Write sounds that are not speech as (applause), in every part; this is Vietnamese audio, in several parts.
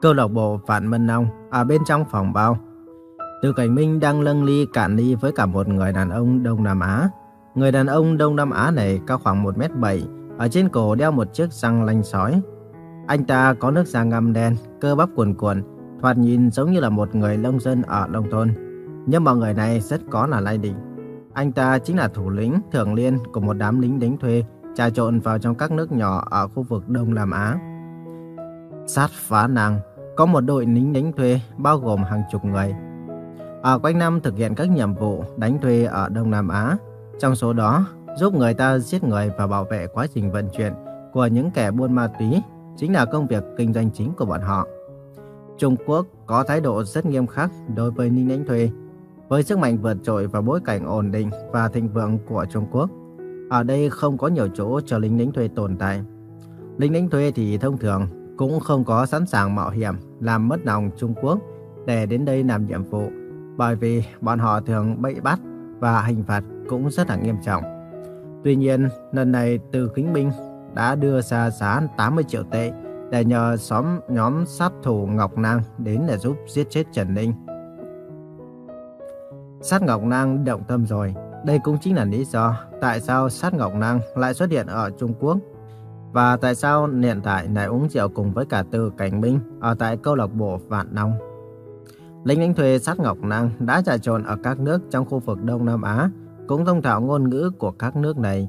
Câu lạc bộ Vạn Mân Long ở bên trong phòng bao. Từ Cảnh Minh đang lâng ly cạn ly với cả một người đàn ông Đông Nam Á. Người đàn ông Đông Nam Á này cao khoảng 1m7, ở trên cổ đeo một chiếc răng lanh sói. Anh ta có nước da ngăm đen, cơ bắp cuồn cuộn, thoạt nhìn giống như là một người nông dân ở nông thôn. Nhưng mà người này rất có là lai đỉnh. Anh ta chính là thủ lĩnh thường liên của một đám lính đánh thuê trà trộn vào trong các nước nhỏ ở khu vực Đông Nam Á. Sát phá nàng có một đội lính đánh thuê bao gồm hàng chục người. Ở quanh năm thực hiện các nhiệm vụ đánh thuê ở Đông Nam Á. Trong số đó, giúp người ta giết người và bảo vệ quá trình vận chuyển của những kẻ buôn ma túy chính là công việc kinh doanh chính của bọn họ. Trung Quốc có thái độ rất nghiêm khắc đối với lính đánh thuê. Với sức mạnh vượt trội và bối cảnh ổn định và thịnh vượng của Trung Quốc, ở đây không có nhiều chỗ cho lính đánh thuê tồn tại. Lính đánh thuê thì thông thường cũng không có sẵn sàng mạo hiểm làm mất lòng Trung Quốc để đến đây làm nhiệm vụ, bởi vì bọn họ thường bị bắt và hình phạt cũng rất là nghiêm trọng. Tuy nhiên, lần này từ Kính Minh đã đưa ra giá 80 triệu tệ để nhờ xóm nhóm sát thủ Ngọc Nang đến để giúp giết chết Trần Ninh. Sát Ngọc Nang động tâm rồi, đây cũng chính là lý do tại sao Sát Ngọc Nang lại xuất hiện ở Trung Quốc và tại sao hiện tại lại uống rượu cùng với cả Từ Cảnh Minh ở tại câu lạc bộ Vạn Long. Lính đánh thuê Sát Ngọc Năng đã trà trộn ở các nước trong khu vực Đông Nam Á, cũng thông thạo ngôn ngữ của các nước này.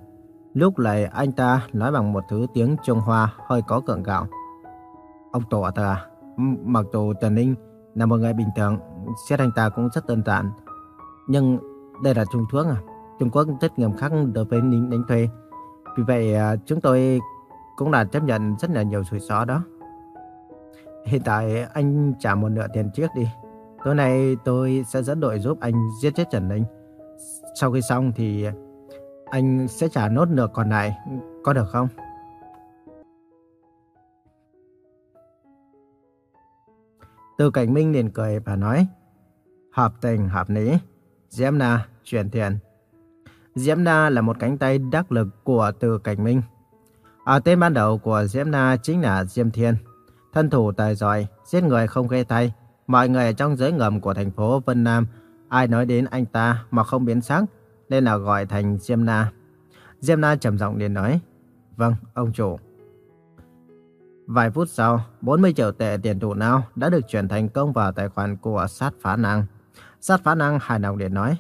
Lúc này anh ta nói bằng một thứ tiếng Trung Hoa hơi có cưỡng gạo. Ông Tổ à, mặc dù Trần Ninh là một người bình thường, xét anh ta cũng rất đơn giản. Nhưng đây là Trung Quốc à, Trung Quốc rất nghiêm khắc đối với lính đánh thuê. Vì vậy à, chúng tôi cũng là chấp nhận rất là nhiều rủi ro đó. Hiện tại anh trả một nửa tiền trước đi. Tối nay tôi sẽ dẫn đội giúp anh giết chết Trần Ninh. Sau khi xong thì anh sẽ trả nốt nửa còn lại, có được không? Từ Cảnh Minh liền cười và nói, hợp tình hợp lý, Diễm Na chuyển tiền. Diễm Na là một cánh tay đắc lực của Từ Cảnh Minh. Ở tên ban đầu của Diễm Na chính là Diêm Thiên, thân thủ tài giỏi, giết người không ghê tay. Mọi người trong giới ngầm của thành phố Vân Nam, ai nói đến anh ta mà không biến sắc, nên là gọi thành Diêm Na. Diêm Na trầm giọng liền nói, Vâng, ông chủ. Vài phút sau, 40 triệu tệ tiền thủ nào đã được chuyển thành công vào tài khoản của sát phá năng. Sát phá năng hài lòng liền nói,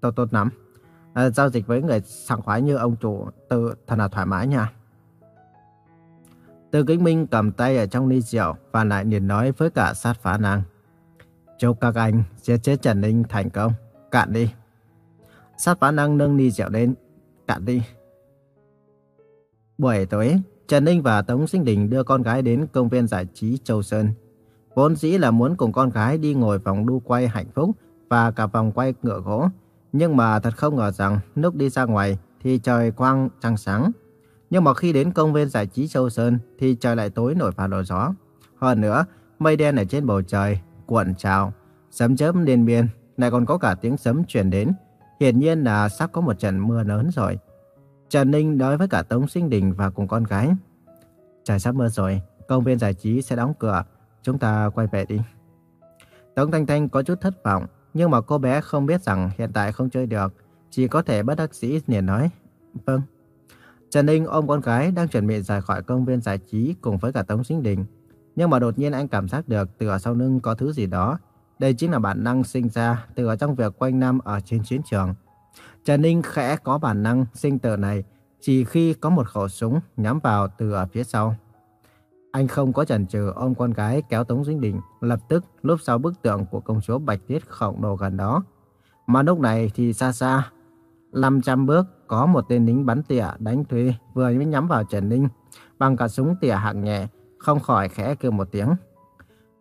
Tốt tốt lắm. À, giao dịch với người sảng khoái như ông chủ, tự thật là thoải mái nha. Từ Kính Minh cầm tay ở trong ly rượu và lại liền nói với cả sát phá năng. Chúc các anh giết chết Trần Ninh thành công. Cạn đi. Sát phá năng nâng ly rượu lên. Cạn đi. Buổi tối, Trần Ninh và Tống Sinh Đình đưa con gái đến công viên giải trí Châu Sơn. Vốn dĩ là muốn cùng con gái đi ngồi vòng đu quay hạnh phúc và cả vòng quay ngựa gỗ. Nhưng mà thật không ngờ rằng lúc đi ra ngoài thì trời quang trăng sáng. Nhưng mà khi đến công viên giải trí Châu Sơn thì trời lại tối nổi vào đầu gió. Hơn nữa, mây đen ở trên bầu trời cuộn trào, sấm chớp liên miên, lại còn có cả tiếng sấm truyền đến. Hiển nhiên là sắp có một trận mưa lớn rồi. Trần Ninh nói với cả Tống Sinh Đình và cùng con gái. Trời sắp mưa rồi, công viên giải trí sẽ đóng cửa, chúng ta quay về đi. Tống Thanh Thanh có chút thất vọng, nhưng mà cô bé không biết rằng hiện tại không chơi được, chỉ có thể bất đắc dĩ liền nói. Vâng. Trần Ninh ôm con gái đang chuẩn bị rời khỏi công viên giải trí cùng với cả Tống Sinh Đình. Nhưng mà đột nhiên anh cảm giác được từ ở sau lưng có thứ gì đó. Đây chính là bản năng sinh ra từ ở trong việc quanh năm ở trên chiến trường. Trần Ninh khẽ có bản năng sinh tử này chỉ khi có một khẩu súng nhắm vào từ ở phía sau. Anh không có chần chừ ôm con gái kéo Tống Dinh Đình lập tức lúp sau bức tượng của công chúa Bạch Tiết khổng lồ gần đó. Mà lúc này thì xa xa, 500 bước có một tên lính bắn tỉa đánh thuê vừa mới nhắm vào Trần Ninh bằng cả súng tỉa hạng nhẹ không khỏi khẽ kêu một tiếng.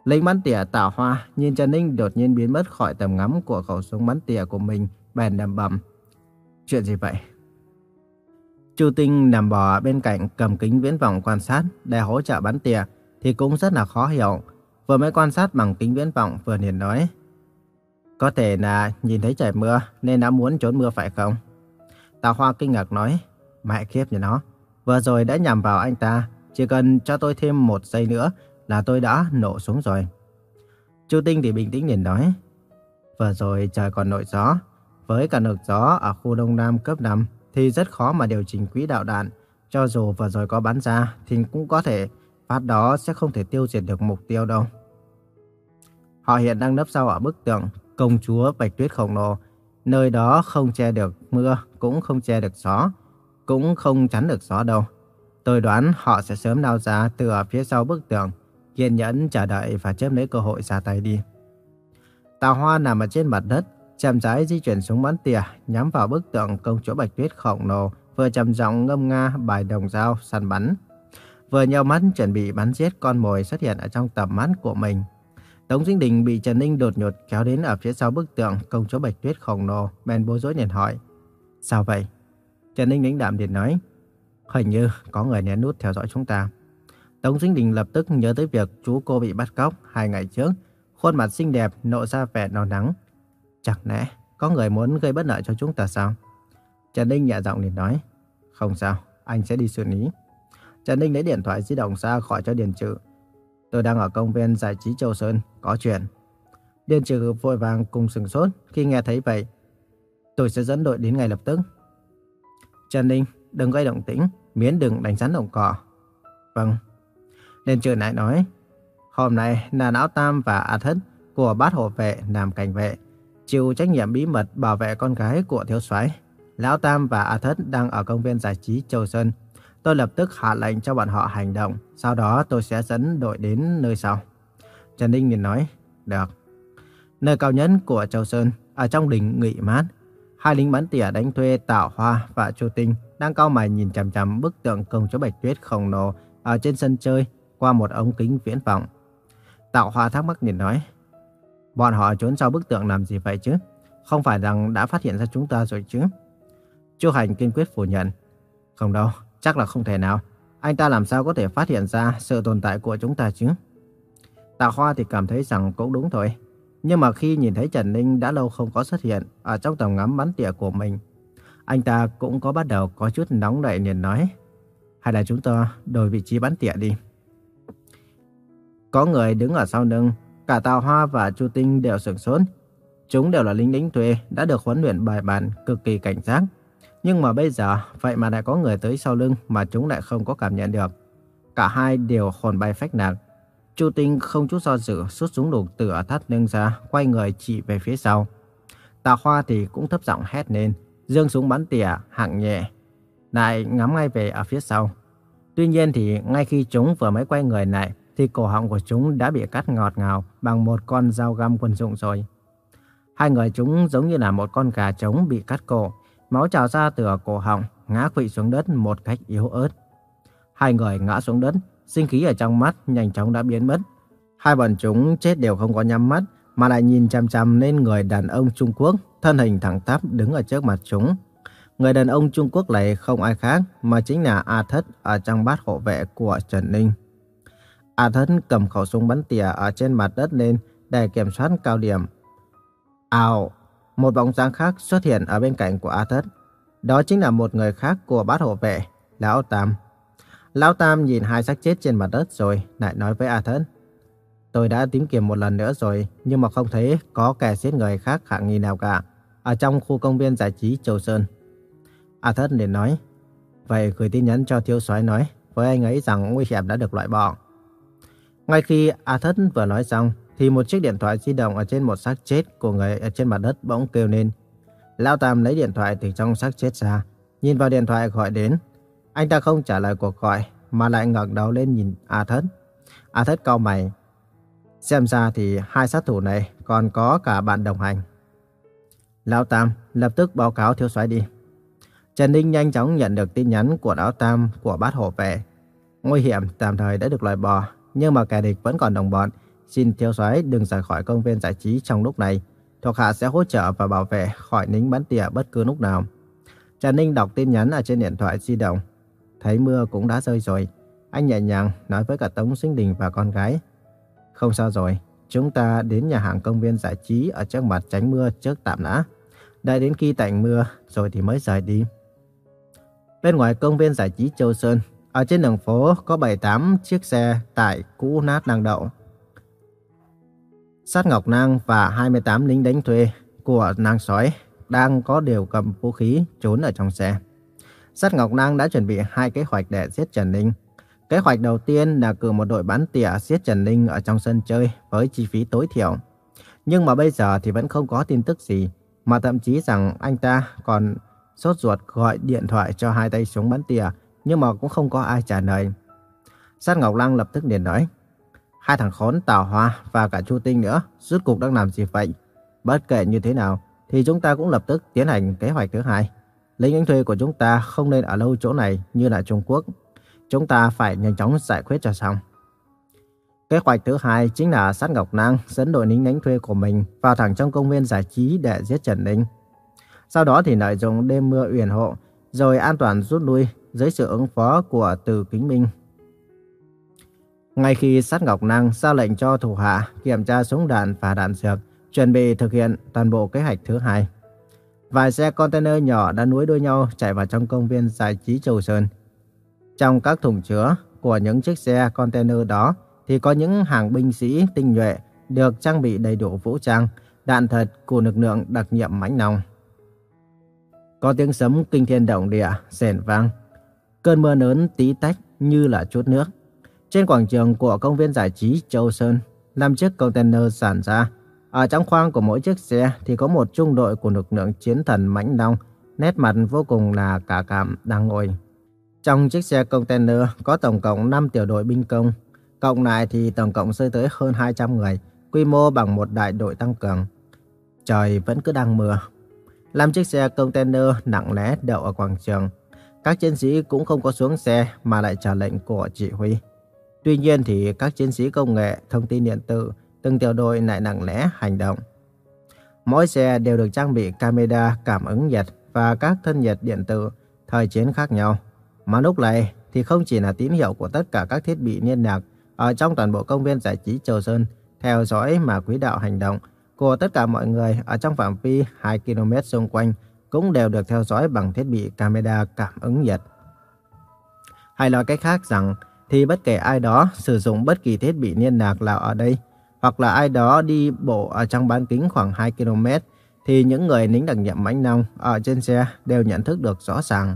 Lính bắn tỉa tảo hoa nhìn Trần Ninh đột nhiên biến mất khỏi tầm ngắm của khẩu súng bắn tỉa của mình, bèn đầm bầm. Chuyện gì vậy? Chu Tinh nằm bò bên cạnh cầm kính viễn vọng quan sát để hỗ trợ bắn tỉa thì cũng rất là khó hiểu. Vừa mới quan sát bằng kính viễn vọng vừa liền nói. Có thể là nhìn thấy trời mưa nên đã muốn trốn mưa phải không? Tào Hoa kinh ngạc nói. Mẹ kiếp nhà nó. Vừa rồi đã nhằm vào anh ta, chỉ cần cho tôi thêm một giây nữa là tôi đã nổ súng rồi. Chu Tinh thì bình tĩnh liền nói. Vừa rồi trời còn nổi gió. Với cả lực gió ở khu Đông Nam cấp 5 thì rất khó mà điều chỉnh quỹ đạo đạn. Cho dù vừa rồi có bắn ra thì cũng có thể, phát đó sẽ không thể tiêu diệt được mục tiêu đâu. Họ hiện đang nấp sau ở bức tượng công chúa Bạch Tuyết khổng lồ. Nơi đó không che được mưa, cũng không che được gió, cũng không chắn được gió đâu. Tôi đoán họ sẽ sớm lao ra từ ở phía sau bức tường, kiên nhẫn chờ đợi và chớp lấy cơ hội ra tay đi. Tào Hoa nằm ở trên mặt đất, chậm rãi di chuyển xuống bắn tỉa nhắm vào bức tượng công chúa Bạch Tuyết khổng lồ, vừa trầm giọng ngâm nga bài đồng dao săn bắn. Vừa nhau mắt chuẩn bị bắn giết con mồi xuất hiện ở trong tầm mắt của mình. Tống Dinh Đình bị Trần Ninh đột nhột kéo đến ở phía sau bức tượng công chúa Bạch Tuyết khổng lồ, bèn bối rối liền hỏi. Sao vậy? Trần Ninh lãnh đạm liền nói. Hình như có người nén nút theo dõi chúng ta. Tống Dinh Đình lập tức nhớ tới việc chú cô bị bắt cóc hai ngày trước. Khuôn mặt xinh đẹp, nộ ra vẻ no nắng. Chẳng lẽ có người muốn gây bất lợi cho chúng ta sao? Trần Ninh nhẹ giọng liền nói. Không sao, anh sẽ đi xử lý. Trần Ninh lấy điện thoại di động ra khỏi cho Điền Trự. Tôi đang ở công viên giải trí Châu Sơn, có chuyện. Điền trừ vội vàng cùng sừng sốt khi nghe thấy vậy. Tôi sẽ dẫn đội đến ngay lập tức. Trần Ninh, đừng gây động tĩnh, miễn đừng đánh rắn động cỏ. Vâng. Điền trừ lại nói, hôm nay là Não Tam và A Thất của bát hộ vệ làm cảnh vệ, chịu trách nhiệm bí mật bảo vệ con gái của thiếu soái. Lão Tam và A Thất đang ở công viên giải trí Châu Sơn. Tôi lập tức hạ lệnh cho bọn họ hành động, sau đó tôi sẽ dẫn đội đến nơi sau. Trần Ninh liền nói, được. Nơi cao nhất của Châu Sơn, ở trong đỉnh nghỉ mát, hai lính bắn tỉa đánh thuê Tạo Hoa và Chu Tinh đang cao mày nhìn chằm chằm bức tượng công chúa Bạch Tuyết khổng lồ ở trên sân chơi qua một ống kính viễn vọng. Tạo Hoa thắc mắc liền nói, bọn họ trốn sau bức tượng làm gì vậy chứ? Không phải rằng đã phát hiện ra chúng ta rồi chứ? Chu Hành kiên quyết phủ nhận. Không đâu, chắc là không thể nào. Anh ta làm sao có thể phát hiện ra sự tồn tại của chúng ta chứ? Tạ Hoa thì cảm thấy rằng cũng đúng thôi. Nhưng mà khi nhìn thấy Trần Ninh đã lâu không có xuất hiện ở trong tầm ngắm bắn tỉa của mình, anh ta cũng có bắt đầu có chút nóng nảy liền nói. Hay là chúng ta đổi vị trí bắn tỉa đi. Có người đứng ở sau lưng, cả Tào Hoa và Chu Tinh đều sửng sốt. Chúng đều là lính lính thuê, đã được huấn luyện bài bản, cực kỳ cảnh giác. Nhưng mà bây giờ, vậy mà lại có người tới sau lưng mà chúng lại không có cảm nhận được. Cả hai đều hồn bay phách lạc. Chu Tinh không chút do dự rút súng lục từ ở thắt lưng ra, quay người chỉ về phía sau. Tà Hoa thì cũng thấp giọng hét lên, dương súng bắn tỉa, hạng nhẹ, lại ngắm ngay về ở phía sau. Tuy nhiên thì ngay khi chúng vừa mới quay người lại, thì cổ họng của chúng đã bị cắt ngọt ngào bằng một con dao găm quân dụng rồi. Hai người chúng giống như là một con gà trống bị cắt cổ, máu trào ra từ cổ họng, ngã quỵ xuống đất một cách yếu ớt. Hai người ngã xuống đất, sinh khí ở trong mắt nhanh chóng đã biến mất. Hai bọn chúng chết đều không có nhắm mắt, mà lại nhìn chăm chăm lên người đàn ông Trung Quốc, thân hình thẳng tắp đứng ở trước mặt chúng. Người đàn ông Trung Quốc này không ai khác mà chính là A Thất ở trong bát hộ vệ của Trần Ninh. A Thất cầm khẩu súng bắn tỉa ở trên mặt đất lên để kiểm soát cao điểm. Ào! Một bóng dáng khác xuất hiện ở bên cạnh của A Thất. Đó chính là một người khác của bát hộ vệ, Lão Tam. Lão Tam nhìn hai xác chết trên mặt đất rồi, lại nói với A Thất. Tôi đã tìm kiếm một lần nữa rồi, nhưng mà không thấy có kẻ giết người khác khả nghi nào cả, ở trong khu công viên giải trí Châu Sơn. A Thất liền nói, vậy gửi tin nhắn cho thiếu soái nói với anh ấy rằng nguy hiểm đã được loại bỏ. Ngay khi A Thất vừa nói xong, thì một chiếc điện thoại di động ở trên một xác chết của người ở trên mặt đất bỗng kêu lên. Lão Tam lấy điện thoại từ trong xác chết ra, nhìn vào điện thoại gọi đến. Anh ta không trả lời cuộc gọi, mà lại ngẩng đầu lên nhìn A Thất. A Thất cau mày. Xem ra thì hai sát thủ này còn có cả bạn đồng hành. Lão Tam lập tức báo cáo thiếu soái đi. Trần Ninh nhanh chóng nhận được tin nhắn của Lão Tam của bát hộ vệ. Nguy hiểm tạm thời đã được loại bỏ, nhưng mà kẻ địch vẫn còn đồng bọn Xin thiếu soái đừng rời khỏi công viên giải trí trong lúc này. Thuộc hạ sẽ hỗ trợ và bảo vệ khỏi nính bắn tỉa bất cứ lúc nào. Trần Ninh đọc tin nhắn ở trên điện thoại di động. Thấy mưa cũng đã rơi rồi. Anh nhẹ nhàng nói với cả Tống Sinh Đình và con gái. Không sao rồi, chúng ta đến nhà hàng công viên giải trí ở trước mặt tránh mưa trước tạm đã. Đợi đến khi tạnh mưa rồi thì mới rời đi. Bên ngoài công viên giải trí Châu Sơn, Ở trên đường phố có 7-8 chiếc xe tải cũ nát đang đậu. Sát Ngọc Nang và 28 lính đánh thuê của Nang sói đang có đều cầm vũ khí trốn ở trong xe. Sát Ngọc Nang đã chuẩn bị hai kế hoạch để giết Trần Ninh. Kế hoạch đầu tiên là cử một đội bắn tỉa giết Trần Ninh ở trong sân chơi với chi phí tối thiểu. Nhưng mà bây giờ thì vẫn không có tin tức gì, mà thậm chí rằng anh ta còn sốt ruột gọi điện thoại cho hai tay súng bắn tỉa, nhưng mà cũng không có ai trả lời. Sát Ngọc Lăng lập tức liền nói, hai thằng khốn Tào Hoa và cả Chu Tinh nữa, rốt cục đang làm gì vậy? Bất kể như thế nào, thì chúng ta cũng lập tức tiến hành kế hoạch thứ hai. Lính đánh thuê của chúng ta không nên ở lâu chỗ này như là Trung Quốc. Chúng ta phải nhanh chóng giải quyết cho xong. Kế hoạch thứ hai chính là sát Ngọc Nang dẫn đội lính đánh thuê của mình vào thẳng trong công viên giải trí để giết Trần Ninh. Sau đó thì lợi dụng đêm mưa uyển hộ, rồi an toàn rút lui dưới sự ứng phó của Từ Kính Minh. Ngay khi sát Ngọc Năng ra lệnh cho thủ hạ kiểm tra súng đạn và đạn dược, chuẩn bị thực hiện toàn bộ kế hoạch thứ hai. Vài xe container nhỏ đã nối đuôi nhau chạy vào trong công viên giải trí Châu Sơn. Trong các thùng chứa của những chiếc xe container đó thì có những hàng binh sĩ tinh nhuệ được trang bị đầy đủ vũ trang, đạn thật của lực lượng đặc nhiệm mãnh nòng. Có tiếng sấm kinh thiên động địa, rền vang. Cơn mưa lớn tí tách như là chút nước. Trên quảng trường của công viên giải trí Châu Sơn, năm chiếc container sản ra. Ở trong khoang của mỗi chiếc xe thì có một trung đội của lực lượng chiến thần mãnh long, nét mặt vô cùng là cả cảm đang ngồi. Trong chiếc xe container có tổng cộng 5 tiểu đội binh công. Cộng lại thì tổng cộng rơi tới hơn 200 người, quy mô bằng một đại đội tăng cường. Trời vẫn cứ đang mưa. Làm chiếc xe container nặng lẽ đậu ở quảng trường. Các chiến sĩ cũng không có xuống xe mà lại trả lệnh của chỉ huy. Tuy nhiên thì các chiến sĩ công nghệ, thông tin điện tử, từng tiểu đội lại nặng lẽ hành động. Mỗi xe đều được trang bị camera cảm ứng nhiệt và các thân nhiệt điện tử thời chiến khác nhau. Mà lúc này thì không chỉ là tín hiệu của tất cả các thiết bị liên lạc ở trong toàn bộ công viên giải trí Châu Sơn theo dõi mà quỹ đạo hành động của tất cả mọi người ở trong phạm vi 2 km xung quanh cũng đều được theo dõi bằng thiết bị camera cảm ứng nhiệt. Hay nói cách khác rằng, thì bất kể ai đó sử dụng bất kỳ thiết bị liên lạc nào ở đây, hoặc là ai đó đi bộ ở trong bán kính khoảng 2 km, thì những người lính đặc nhiệm mãnh nông ở trên xe đều nhận thức được rõ ràng.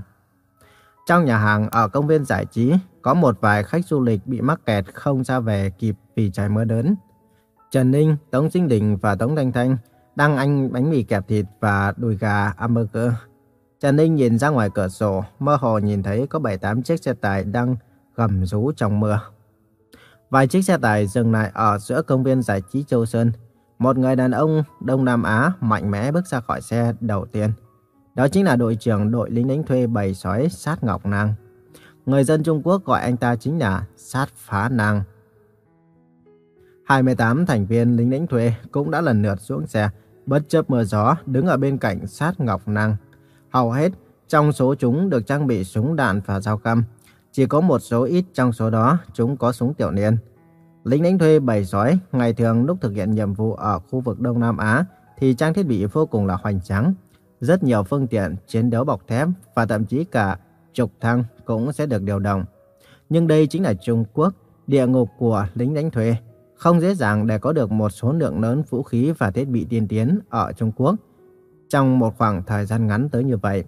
Trong nhà hàng ở công viên giải trí, có một vài khách du lịch bị mắc kẹt không ra về kịp vì trời mưa lớn. Trần Ninh, Tống Sinh Đình và Tống Thanh Thanh đang ăn bánh mì kẹp thịt và đùi gà hamburger. Trần Ninh nhìn ra ngoài cửa sổ, mơ hồ nhìn thấy có 7-8 chiếc xe tải đang gầm rú trong mưa. Vài chiếc xe tải dừng lại ở giữa công viên giải trí Châu Sơn. Một người đàn ông Đông Nam Á mạnh mẽ bước ra khỏi xe đầu tiên. Đó chính là đội trưởng đội lính đánh thuê bầy sói Sát Ngọc Nang. Người dân Trung Quốc gọi anh ta chính là Sát Phá Nang. 28 thành viên lính đánh thuê cũng đã lần lượt xuống xe, bất chấp mưa gió, đứng ở bên cạnh sát Ngọc Năng. Hầu hết trong số chúng được trang bị súng đạn và dao căm. Chỉ có một số ít trong số đó chúng có súng tiểu liên. Lính đánh thuê bầy sói ngày thường lúc thực hiện nhiệm vụ ở khu vực Đông Nam Á thì trang thiết bị vô cùng là hoành tráng. Rất nhiều phương tiện chiến đấu bọc thép và thậm chí cả trục thăng cũng sẽ được điều động. Nhưng đây chính là Trung Quốc, địa ngục của lính đánh thuê. Không dễ dàng để có được một số lượng lớn vũ khí và thiết bị tiên tiến ở Trung Quốc trong một khoảng thời gian ngắn tới như vậy.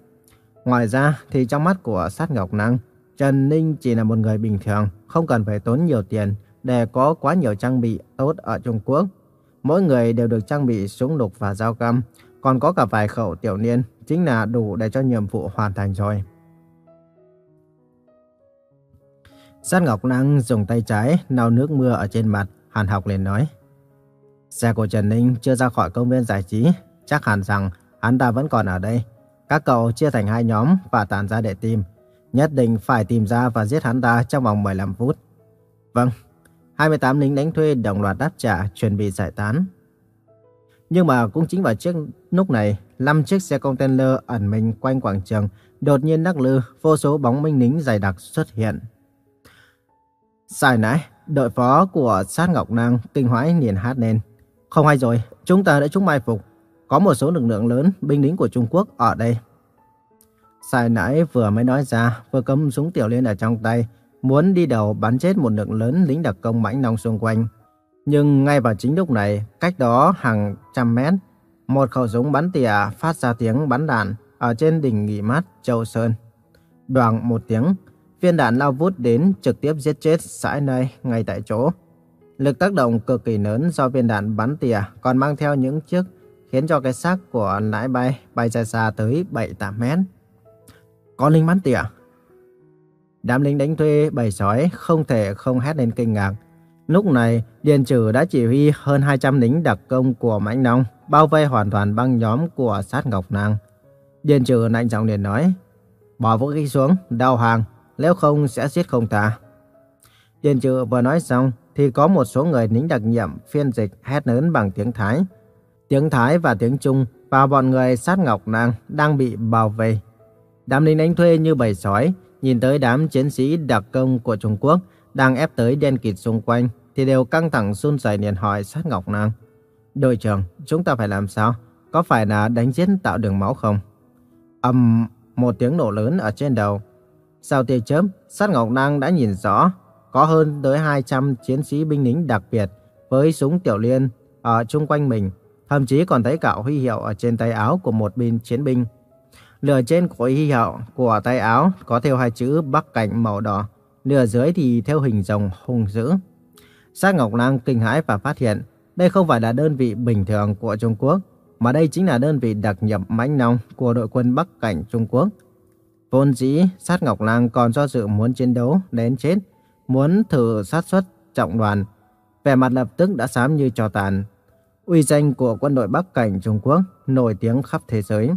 Ngoài ra thì trong mắt của sát Ngọc Năng, Trần Ninh chỉ là một người bình thường, không cần phải tốn nhiều tiền để có quá nhiều trang bị tốt ở Trung Quốc. Mỗi người đều được trang bị súng lục và dao cam, còn có cả vài khẩu tiểu niên, chính là đủ để cho nhiệm vụ hoàn thành rồi. Sát Ngọc Năng dùng tay trái lau nước mưa ở trên mặt, Hàn Học liền nói. Xe của Trần Ninh chưa ra khỏi công viên giải trí, chắc hẳn rằng hắn ta vẫn còn ở đây. Các cậu chia thành hai nhóm và tản ra để tìm. Nhất định phải tìm ra và giết hắn ta trong vòng 15 phút. Vâng, 28 lính đánh thuê đồng loạt đáp trả chuẩn bị giải tán. Nhưng mà cũng chính vào chiếc lúc này, 5 chiếc xe container ẩn mình quanh quảng trường, đột nhiên đắc lư, vô số bóng minh lính dày đặc xuất hiện. Sai nãy, đội phó của sát Ngọc Năng kinh hoái liền hát lên. Không hay rồi, chúng ta đã trúng mai phục. Có một số lực lượng lớn binh lính của Trung Quốc ở đây. Sai nãy vừa mới nói ra, vừa cầm súng tiểu liên ở trong tay, muốn đi đầu bắn chết một lượng lớn lính đặc công mãnh nông xung quanh. Nhưng ngay vào chính lúc này, cách đó hàng trăm mét, một khẩu súng bắn tỉa phát ra tiếng bắn đạn ở trên đỉnh nghỉ mát Châu Sơn. Đoàn một tiếng, viên đạn lao vút đến trực tiếp giết chết sãi nơi ngay tại chỗ. Lực tác động cực kỳ lớn do viên đạn bắn tỉa còn mang theo những chiếc khiến cho cái xác của nãi bay bay xa xa tới 7-8 mét. Có lính bắn tỉa. À? Đám lính đánh thuê bầy sói không thể không hét lên kinh ngạc. Lúc này, Điền Trừ đã chỉ huy hơn 200 lính đặc công của Mãnh Nông bao vây hoàn toàn băng nhóm của sát Ngọc nàng Điền Trừ lạnh giọng liền nói, bỏ vũ khí xuống, đào hàng, nếu không sẽ giết không tha Điền Trừ vừa nói xong, thì có một số người lính đặc nhiệm phiên dịch hét lớn bằng tiếng Thái. Tiếng Thái và tiếng Trung và bọn người sát Ngọc nàng đang bị bao vây. Đám lính đánh thuê như bầy sói, nhìn tới đám chiến sĩ đặc công của Trung Quốc đang ép tới đen kịt xung quanh, thì đều căng thẳng run rẩy liền hỏi sát Ngọc năng Đội trưởng, chúng ta phải làm sao? Có phải là đánh giết tạo đường máu không? ầm một tiếng nổ lớn ở trên đầu. Sau tia chớp, sát Ngọc năng đã nhìn rõ, có hơn tới 200 chiến sĩ binh lính đặc biệt với súng tiểu liên ở chung quanh mình, thậm chí còn thấy cả huy hiệu ở trên tay áo của một binh chiến binh. Lửa trên của y hiệu của tay áo có theo hai chữ Bắc Cảnh màu đỏ, nửa dưới thì theo hình rồng hung dữ. Sát Ngọc Lang kinh hãi và phát hiện đây không phải là đơn vị bình thường của Trung Quốc, mà đây chính là đơn vị đặc nhập mãnh nông của đội quân Bắc Cảnh Trung Quốc. Vốn dĩ, Sát Ngọc Lang còn do dự muốn chiến đấu đến chết, muốn thử sát xuất trọng đoàn. Vẻ mặt lập tức đã xám như trò tàn. Uy danh của quân đội Bắc Cảnh Trung Quốc nổi tiếng khắp thế giới.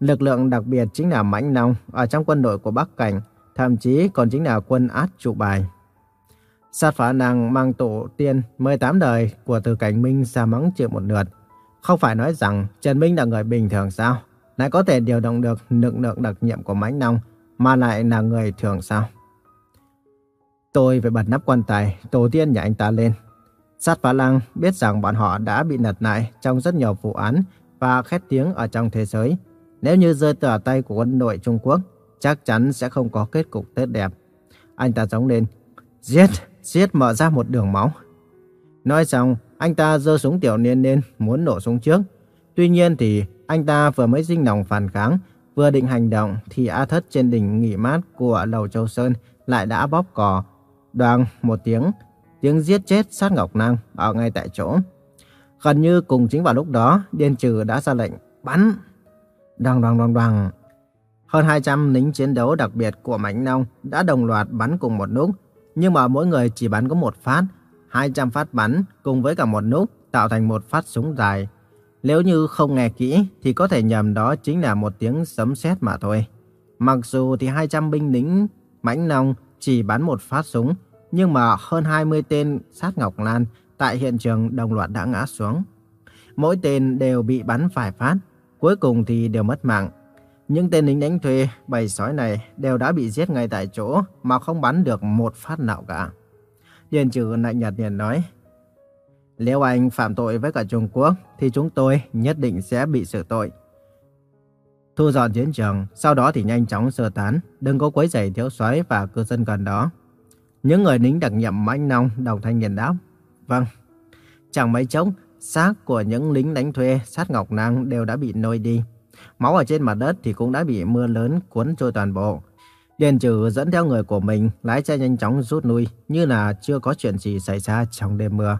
Lực lượng đặc biệt chính là mãnh long ở trong quân đội của Bắc Cảnh, thậm chí còn chính là quân át trụ bài. Sát phá nàng mang tổ tiên 18 đời của từ cảnh Minh ra mắng chịu một lượt. Không phải nói rằng Trần Minh là người bình thường sao? Lại có thể điều động được lực lượng đặc nhiệm của Mãnh long mà lại là người thường sao? Tôi phải bật nắp quan tài tổ tiên nhà anh ta lên. Sát phá lăng biết rằng bọn họ đã bị nật lại trong rất nhiều vụ án và khét tiếng ở trong thế giới. Nếu như rơi từ tay của quân đội Trung Quốc, chắc chắn sẽ không có kết cục tốt đẹp. Anh ta giống lên, giết! giết mở ra một đường máu. Nói xong, anh ta giơ súng tiểu niên lên, muốn nổ súng trước. Tuy nhiên thì anh ta vừa mới sinh lòng phản kháng, vừa định hành động thì A Thất trên đỉnh nghỉ mát của Lầu Châu Sơn lại đã bóp cò. Đoàn một tiếng, tiếng giết chết sát Ngọc Năng ở ngay tại chỗ. Gần như cùng chính vào lúc đó, Điên Trừ đã ra lệnh bắn. Đoàng đoàng đoàng đoàng. Hơn 200 lính chiến đấu đặc biệt của Mãnh Nông đã đồng loạt bắn cùng một nút nhưng mà mỗi người chỉ bắn có một phát, 200 phát bắn cùng với cả một nút tạo thành một phát súng dài. Nếu như không nghe kỹ thì có thể nhầm đó chính là một tiếng sấm sét mà thôi. Mặc dù thì 200 binh lính mãnh nông chỉ bắn một phát súng, nhưng mà hơn 20 tên sát Ngọc Lan tại hiện trường đồng loạt đã ngã xuống. Mỗi tên đều bị bắn phải phát, cuối cùng thì đều mất mạng. Những tên lính đánh thuê, bầy sói này đều đã bị giết ngay tại chỗ mà không bắn được một phát nào cả. Điền trừ lạnh nhạt liền nói, nếu anh phạm tội với cả Trung Quốc thì chúng tôi nhất định sẽ bị xử tội. Thu dọn chiến trường, sau đó thì nhanh chóng sơ tán, đừng có quấy rầy thiếu soái và cư dân gần đó. Những người lính đặc nhiệm mãnh nông đồng thanh nhìn đáp. Vâng. Chẳng mấy chốc, xác của những lính đánh thuê sát Ngọc Năng đều đã bị nôi đi. Máu ở trên mặt đất thì cũng đã bị mưa lớn cuốn trôi toàn bộ. Điền trừ dẫn theo người của mình lái xe nhanh chóng rút lui như là chưa có chuyện gì xảy ra trong đêm mưa.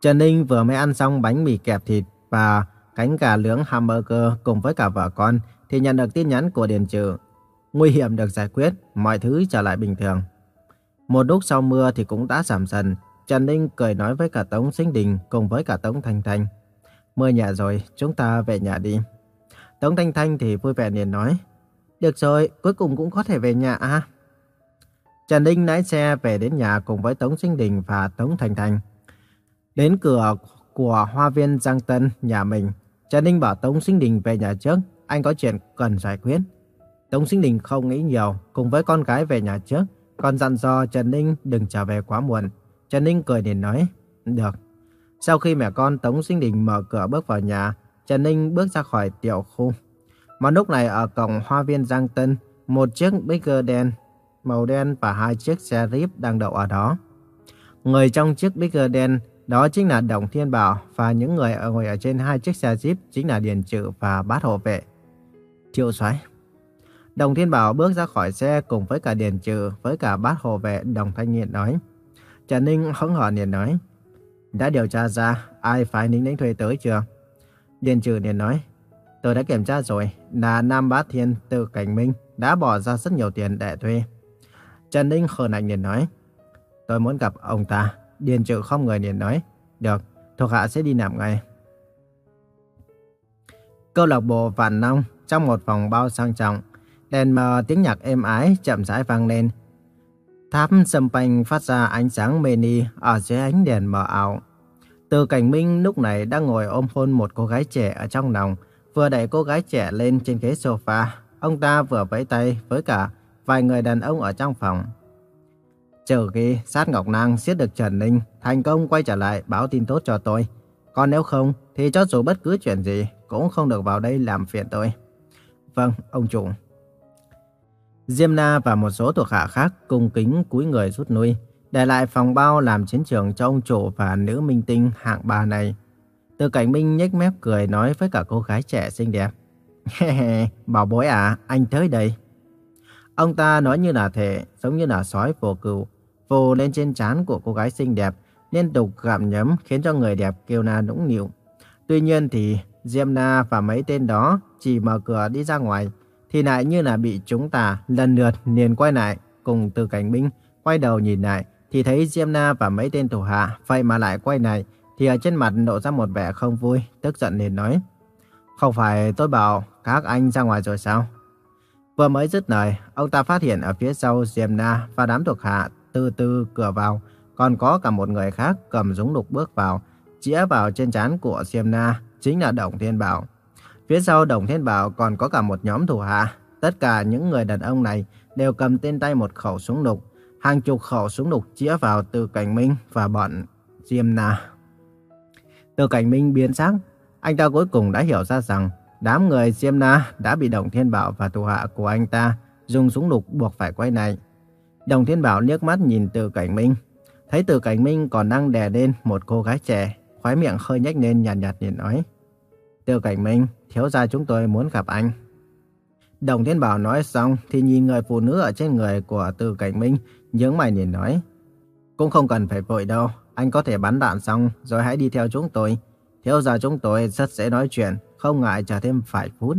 Trần Ninh vừa mới ăn xong bánh mì kẹp thịt và cánh gà lưỡng hamburger cùng với cả vợ con thì nhận được tin nhắn của Điền trừ. Nguy hiểm được giải quyết, mọi thứ trở lại bình thường. Một lúc sau mưa thì cũng đã giảm dần. Trần Ninh cười nói với cả Tống Sinh Đình cùng với cả Tống Thanh Thanh. Mưa nhẹ rồi, chúng ta về nhà đi. Tống Thanh Thanh thì vui vẻ liền nói. Được rồi, cuối cùng cũng có thể về nhà à? Trần Ninh lái xe về đến nhà cùng với Tống Sinh Đình và Tống Thanh Thanh. Đến cửa của hoa viên Giang Tân, nhà mình, Trần Ninh bảo Tống Sinh Đình về nhà trước, anh có chuyện cần giải quyết. Tống Sinh Đình không nghĩ nhiều, cùng với con gái về nhà trước, còn dặn dò Trần Ninh đừng trở về quá muộn. Trần Ninh cười liền nói, được. Sau khi mẹ con Tống Sinh Đình mở cửa bước vào nhà, Trần Ninh bước ra khỏi tiểu khu. Mà lúc này ở cổng hoa viên Giang Tân, một chiếc Bigger đen màu đen và hai chiếc xe jeep đang đậu ở đó. Người trong chiếc Bigger đen đó chính là Đồng Thiên Bảo và những người ở ngồi ở trên hai chiếc xe jeep chính là Điền Trự và Bát Hộ Vệ. Triệu Soái. Đồng Thiên Bảo bước ra khỏi xe cùng với cả Điền Trừ với cả Bát Hộ Vệ Đồng Thanh Nghiện nói. Trần Ninh hững hờ liền nói. Đã điều tra ra ai phải Ninh đánh thuê tới chưa? Điền Trừ liền nói. Tôi đã kiểm tra rồi, là Nam Bá Thiên từ Cảnh Minh đã bỏ ra rất nhiều tiền để thuê. Trần Ninh khờ nạnh liền nói. Tôi muốn gặp ông ta. Điền Trự không người liền nói. Được, thuộc hạ sẽ đi làm ngay. Câu lạc bộ Vạn Long trong một phòng bao sang trọng. Đèn mờ tiếng nhạc êm ái chậm rãi vang lên. Tháp sầm panh phát ra ánh sáng mê ni ở dưới ánh đèn mờ ảo. Từ cảnh minh lúc này đang ngồi ôm hôn một cô gái trẻ ở trong lòng, vừa đẩy cô gái trẻ lên trên ghế sofa. Ông ta vừa vẫy tay với cả vài người đàn ông ở trong phòng. Trừ khi sát Ngọc Nang giết được Trần Ninh, thành công quay trở lại báo tin tốt cho tôi. Còn nếu không, thì cho dù bất cứ chuyện gì, cũng không được vào đây làm phiền tôi. Vâng, ông chủ. Diêm Na và một số thuộc hạ khác cung kính cúi người rút lui, để lại phòng bao làm chiến trường cho ông chủ và nữ minh tinh hạng ba này. Từ cảnh minh nhếch mép cười nói với cả cô gái trẻ xinh đẹp. Bảo bối à, anh tới đây. Ông ta nói như là thể, giống như là sói vô cừu, vồ lên trên trán của cô gái xinh đẹp, liên tục gặm nhấm khiến cho người đẹp kêu na nũng nịu. Tuy nhiên thì Diêm Na và mấy tên đó chỉ mở cửa đi ra ngoài, thì lại như là bị chúng ta lần lượt liền quay lại cùng từ cảnh binh quay đầu nhìn lại thì thấy Diêm Na và mấy tên thủ hạ vậy mà lại quay lại thì ở trên mặt lộ ra một vẻ không vui, tức giận liền nói. Không phải tôi bảo các anh ra ngoài rồi sao? Vừa mới dứt lời, ông ta phát hiện ở phía sau Diêm Na và đám thuộc hạ từ từ cửa vào, còn có cả một người khác cầm súng lục bước vào, chĩa vào trên trán của Diêm Na, chính là Đồng Thiên Bảo. Phía sau Đồng Thiên Bảo còn có cả một nhóm thủ hạ. Tất cả những người đàn ông này đều cầm trên tay một khẩu súng lục. Hàng chục khẩu súng lục chĩa vào từ Cảnh Minh và bọn Diêm Na. Từ Cảnh Minh biến sắc, anh ta cuối cùng đã hiểu ra rằng đám người Diêm Na đã bị Đồng Thiên Bảo và thủ hạ của anh ta dùng súng lục buộc phải quay lại Đồng Thiên Bảo liếc mắt nhìn từ Cảnh Minh, thấy từ Cảnh Minh còn đang đè lên một cô gái trẻ, khóe miệng hơi nhếch lên nhàn nhạt, nhạt nhìn nói. Tiêu Cảnh Minh, thiếu gia chúng tôi muốn gặp anh. Đồng Thiên Bảo nói xong thì nhìn người phụ nữ ở trên người của Tư Cảnh Minh, nhướng mày nhìn nói. Cũng không cần phải vội đâu, anh có thể bắn đạn xong rồi hãy đi theo chúng tôi. Thiếu gia chúng tôi rất dễ nói chuyện, không ngại chờ thêm vài phút.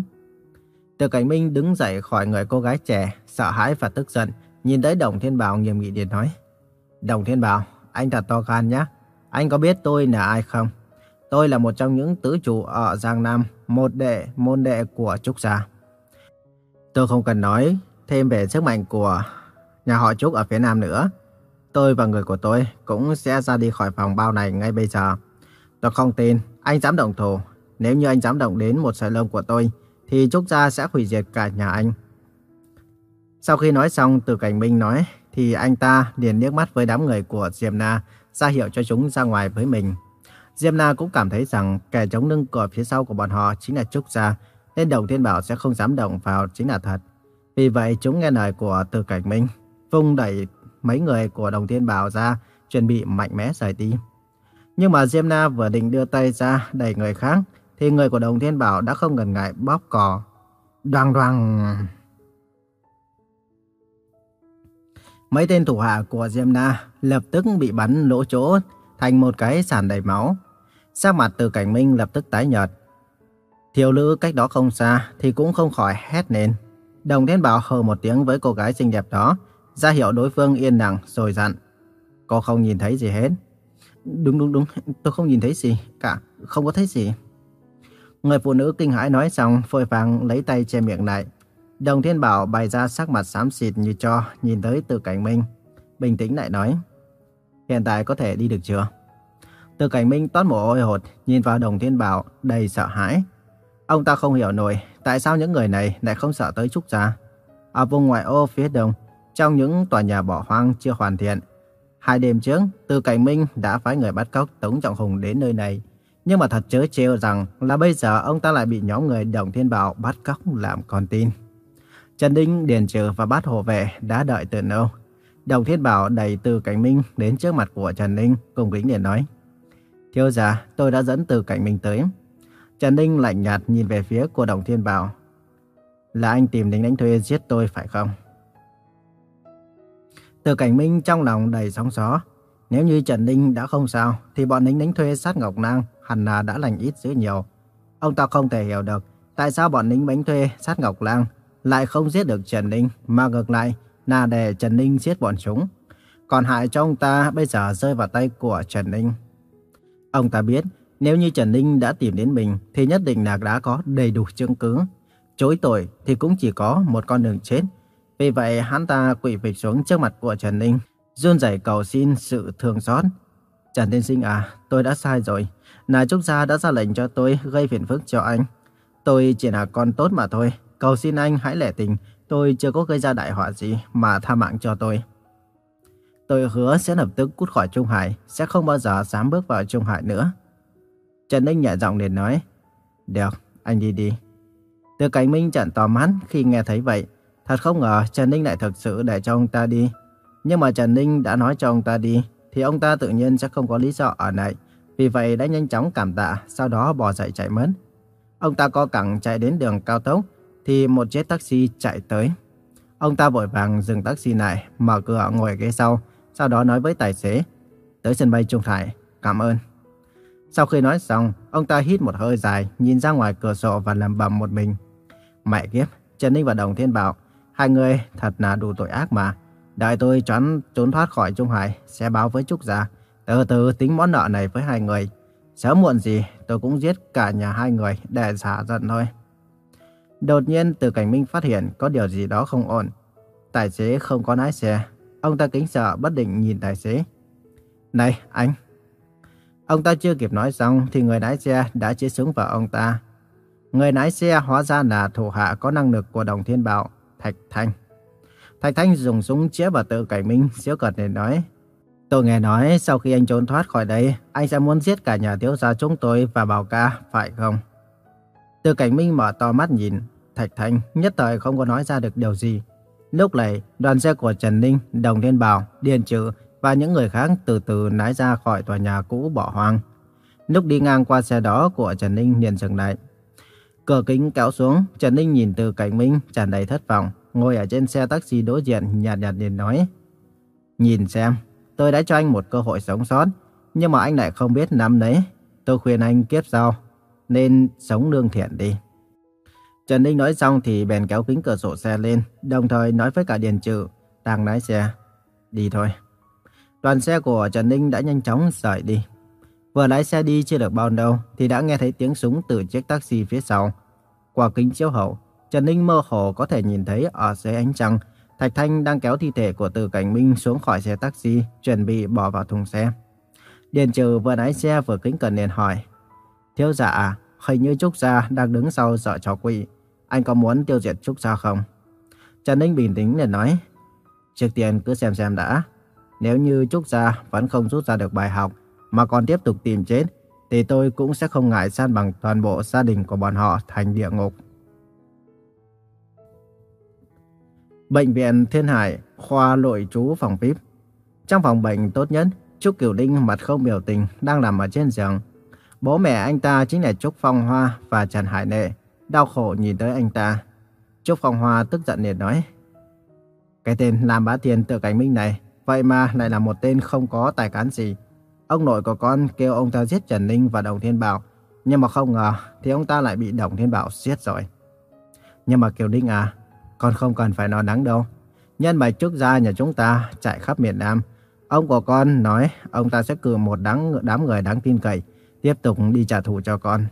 Tư Cảnh Minh đứng dậy khỏi người cô gái trẻ, sợ hãi và tức giận, nhìn tới Đồng Thiên Bảo nghiêm nghị điện nói. Đồng Thiên Bảo, anh thật to gan nhé. Anh có biết tôi là ai không? Tôi là một trong những tứ chủ ở Giang Nam, một đệ, môn đệ của Trúc Gia. Tôi không cần nói thêm về sức mạnh của nhà họ Trúc ở phía Nam nữa. Tôi và người của tôi cũng sẽ ra đi khỏi phòng bao này ngay bây giờ. Tôi không tin anh dám động thủ. Nếu như anh dám động đến một sợi lông của tôi, thì Trúc Gia sẽ hủy diệt cả nhà anh. Sau khi nói xong, từ cảnh Minh nói, thì anh ta liền liếc mắt với đám người của Diệm Na, ra hiệu cho chúng ra ngoài với mình. Diêm Na cũng cảm thấy rằng kẻ chống lưng cờ phía sau của bọn họ chính là Trúc Gia, nên Đồng Thiên Bảo sẽ không dám động vào chính là thật. Vì vậy chúng nghe lời của Từ Cảnh Minh, vung đẩy mấy người của Đồng Thiên Bảo ra, chuẩn bị mạnh mẽ rời đi. Nhưng mà Diêm Na vừa định đưa tay ra đẩy người khác, thì người của Đồng Thiên Bảo đã không ngần ngại bóp cò. Đoàng đoàng... Mấy tên thủ hạ của Diêm Na lập tức bị bắn lỗ chỗ thành một cái sàn đầy máu. Sắc mặt từ cảnh minh lập tức tái nhợt. Thiếu nữ cách đó không xa thì cũng không khỏi hét lên. Đồng Thiên Bảo hờ một tiếng với cô gái xinh đẹp đó, ra hiệu đối phương yên lặng rồi dặn. Cô không nhìn thấy gì hết. Đúng đúng đúng, tôi không nhìn thấy gì, cả không có thấy gì. Người phụ nữ kinh hãi nói xong, phôi vàng lấy tay che miệng lại. Đồng Thiên Bảo bày ra sắc mặt xám xịt như cho, nhìn tới từ cảnh minh. Bình tĩnh lại nói, hiện tại có thể đi được chưa? Từ cảnh minh toát mồ hôi hột, nhìn vào đồng thiên bảo, đầy sợ hãi. Ông ta không hiểu nổi tại sao những người này lại không sợ tới Trúc Gia. Ở vùng ngoại ô phía đông, trong những tòa nhà bỏ hoang chưa hoàn thiện, hai đêm trước, từ cảnh minh đã phái người bắt cóc Tống Trọng Hùng đến nơi này. Nhưng mà thật chớ trêu rằng là bây giờ ông ta lại bị nhóm người Đồng Thiên Bảo bắt cóc làm con tin. Trần Ninh, Điền Trừ và bát hộ vệ đã đợi từ lâu. Đồng Thiên Bảo đẩy Từ Cảnh Minh đến trước mặt của Trần Ninh, cùng kính để nói. Thiếu gia, tôi đã dẫn Từ Cảnh Minh tới. Trần Ninh lạnh nhạt nhìn về phía của Đồng Thiên Bảo. Là anh tìm đến đánh thuê giết tôi phải không? Từ Cảnh Minh trong lòng đầy sóng gió. Nếu như Trần Ninh đã không sao, thì bọn lính đánh thuê sát Ngọc Nang hẳn là đã lành ít dữ nhiều. Ông ta không thể hiểu được tại sao bọn lính đánh thuê sát Ngọc Lang lại không giết được Trần Ninh, mà ngược lại là để Trần Ninh giết bọn chúng. Còn hại cho ông ta bây giờ rơi vào tay của Trần Ninh. Ông ta biết nếu như Trần Ninh đã tìm đến mình thì nhất định là đã có đầy đủ chứng cứ. Chối tội thì cũng chỉ có một con đường chết. Vì vậy hắn ta quỳ phịch xuống trước mặt của Trần Ninh, run rẩy cầu xin sự thương xót. Trần Tiên Sinh à, tôi đã sai rồi. Nà Trúc Gia đã ra lệnh cho tôi gây phiền phức cho anh. Tôi chỉ là con tốt mà thôi. Cầu xin anh hãy lẻ tình, tôi chưa có gây ra đại họa gì mà tha mạng cho tôi. Tôi hứa sẽ lập tức cút khỏi Trung Hải, sẽ không bao giờ dám bước vào Trung Hải nữa. Trần Ninh nhẹ giọng liền nói, Được, anh đi đi. Từ cảnh Minh chẳng tò mắt khi nghe thấy vậy. Thật không ngờ Trần Ninh lại thực sự để cho ông ta đi. Nhưng mà Trần Ninh đã nói cho ông ta đi, thì ông ta tự nhiên sẽ không có lý do ở lại. Vì vậy đã nhanh chóng cảm tạ, sau đó bỏ dậy chạy mất. Ông ta co cẳng chạy đến đường cao tốc, thì một chiếc taxi chạy tới. Ông ta vội vàng dừng taxi lại, mở cửa ngồi ghế sau, sau đó nói với tài xế, tới sân bay Trung Hải, cảm ơn. Sau khi nói xong, ông ta hít một hơi dài, nhìn ra ngoài cửa sổ và lẩm bẩm một mình. Mẹ kiếp, Trần Ninh và Đồng Thiên Bảo, hai người thật là đủ tội ác mà. Đợi tôi trốn, trốn thoát khỏi Trung Hải, sẽ báo với Trúc Gia. Từ từ tính món nợ này với hai người. Sớm muộn gì, tôi cũng giết cả nhà hai người để xả giận thôi. Đột nhiên từ cảnh minh phát hiện có điều gì đó không ổn. Tài xế không có lái xe. Ông ta kính sợ bất định nhìn tài xế. Này, anh! Ông ta chưa kịp nói xong thì người lái xe đã chĩa súng vào ông ta. Người lái xe hóa ra là thủ hạ có năng lực của Đồng Thiên Bảo, Thạch Thanh. Thạch Thanh dùng súng chĩa vào tự cảnh minh, xíu cợt để nói. Tôi nghe nói sau khi anh trốn thoát khỏi đây, anh sẽ muốn giết cả nhà thiếu gia chúng tôi và Bảo ca, phải không? Từ cảnh minh mở to mắt nhìn, Thạch Thanh nhất thời không có nói ra được điều gì. Lúc này, đoàn xe của Trần Ninh, Đồng Thiên Bảo, Điền Trự và những người khác từ từ lái ra khỏi tòa nhà cũ bỏ hoang. Lúc đi ngang qua xe đó của Trần Ninh liền dừng lại. Cửa kính kéo xuống, Trần Ninh nhìn từ cảnh minh tràn đầy thất vọng, ngồi ở trên xe taxi đối diện nhạt nhạt liền nói. Nhìn xem, tôi đã cho anh một cơ hội sống sót, nhưng mà anh lại không biết nắm lấy. Tôi khuyên anh kiếp sau nên sống lương thiện đi. Trần Ninh nói xong thì bèn kéo kính cửa sổ xe lên, đồng thời nói với cả Điền Trừ, đang lái xe. Đi thôi. Đoàn xe của Trần Ninh đã nhanh chóng rời đi. Vừa lái xe đi chưa được bao lâu thì đã nghe thấy tiếng súng từ chiếc taxi phía sau. Qua kính chiếu hậu, Trần Ninh mơ hồ có thể nhìn thấy ở dưới ánh trăng, Thạch Thanh đang kéo thi thể của Từ Cảnh Minh xuống khỏi xe taxi, chuẩn bị bỏ vào thùng xe. Điền Trừ vừa lái xe vừa kính cẩn liền hỏi. Thiếu giả à, hình như Trúc Gia đang đứng sau dọa chó quỷ. Anh có muốn tiêu diệt Trúc Giao không? Trần Ninh bình tĩnh liền nói. Trước tiên cứ xem xem đã. Nếu như Trúc Gia vẫn không rút ra được bài học mà còn tiếp tục tìm chết, thì tôi cũng sẽ không ngại san bằng toàn bộ gia đình của bọn họ thành địa ngục. Bệnh viện Thiên Hải, khoa nội trú phòng VIP. Trong phòng bệnh tốt nhất, Trúc Kiều đinh mặt không biểu tình đang nằm ở trên giường. Bố mẹ anh ta chính là Trúc Phong Hoa và Trần Hải Nệ, đau khổ nhìn tới anh ta. Trúc Phong Hoa tức giận liền nói, Cái tên làm bá tiền tự cảnh minh này, vậy mà lại là một tên không có tài cán gì. Ông nội của con kêu ông ta giết Trần Ninh và Đồng Thiên Bảo, nhưng mà không ngờ thì ông ta lại bị Đồng Thiên Bảo giết rồi. Nhưng mà Kiều Ninh à, con không cần phải lo lắng đâu. Nhân bài trước gia nhà chúng ta chạy khắp miền Nam. Ông của con nói ông ta sẽ cử một đám, đám người đáng tin cậy tiếp tục đi trả thù cho con.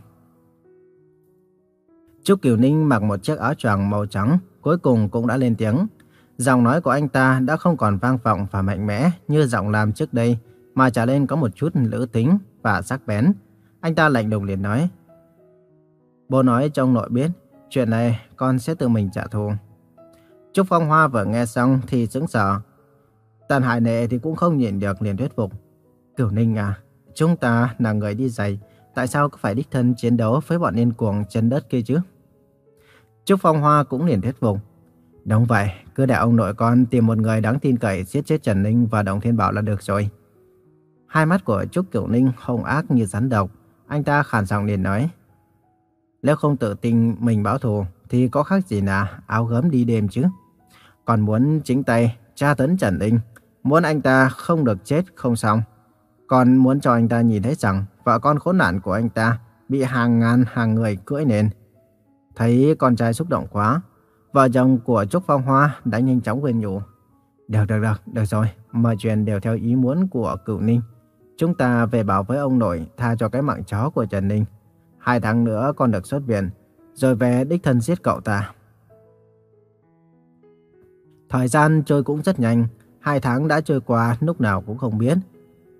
Trúc Kiều Ninh mặc một chiếc áo choàng màu trắng, cuối cùng cũng đã lên tiếng. Giọng nói của anh ta đã không còn vang vọng và mạnh mẽ như giọng làm trước đây, mà trở lên có một chút lữ tính và sắc bén. Anh ta lạnh lùng liền nói. Bố nói cho ông nội biết, chuyện này con sẽ tự mình trả thù. Trúc Phong Hoa vừa nghe xong thì sững sờ. Tần Hải Nệ thì cũng không nhịn được liền thuyết phục. Kiều Ninh à, chúng ta là người đi giày, tại sao phải đích thân chiến đấu với bọn điên cuồng chân đất kia chứ? Trúc Phong Hoa cũng liền thuyết phục. Đúng vậy, cứ để ông nội con tìm một người đáng tin cậy giết chết Trần Ninh và Đồng Thiên Bảo là được rồi. Hai mắt của Trúc Kiểu Ninh hung ác như rắn độc. Anh ta khàn giọng liền nói. Nếu không tự tin mình báo thù thì có khác gì là áo gấm đi đêm chứ. Còn muốn chính tay tra tấn Trần Ninh, muốn anh ta không được chết không xong. Còn muốn cho anh ta nhìn thấy rằng vợ con khốn nạn của anh ta bị hàng ngàn hàng người cưỡi nền. Thấy con trai xúc động quá, vợ chồng của Trúc Phong Hoa đã nhanh chóng quên nhủ. Được, được, được, được rồi, mọi chuyện đều theo ý muốn của cựu Ninh. Chúng ta về bảo với ông nội tha cho cái mạng chó của Trần Ninh. Hai tháng nữa con được xuất viện, rồi về đích thân giết cậu ta. Thời gian trôi cũng rất nhanh, hai tháng đã trôi qua lúc nào cũng không biết.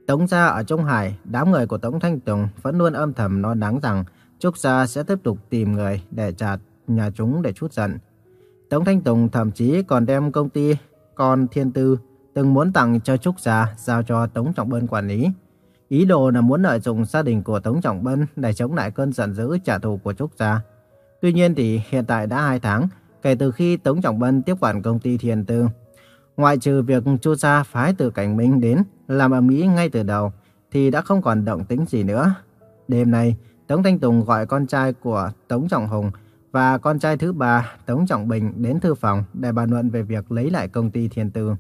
Tống gia ở Trung Hải, đám người của Tống Thanh Tùng vẫn luôn âm thầm lo lắng rằng Trúc gia sẽ tiếp tục tìm người để trả nhà chúng để chút giận. Tống Thanh Tùng thậm chí còn đem công ty con Thiên Tư từng muốn tặng cho Trúc gia giao cho Tống Trọng Bân quản lý. Ý đồ là muốn lợi dụng gia đình của Tống Trọng Bân để chống lại cơn giận dữ trả thù của Trúc gia. Tuy nhiên thì hiện tại đã 2 tháng kể từ khi Tống Trọng Bân tiếp quản công ty Thiên Tư. Ngoại trừ việc Chu gia phái từ cảnh minh đến làm ở Mỹ ngay từ đầu thì đã không còn động tĩnh gì nữa. Đêm nay, Tống Thanh Tùng gọi con trai của Tống Trọng Hùng và con trai thứ ba Tống Trọng Bình đến thư phòng để bàn luận về việc lấy lại công ty Thiên Tư.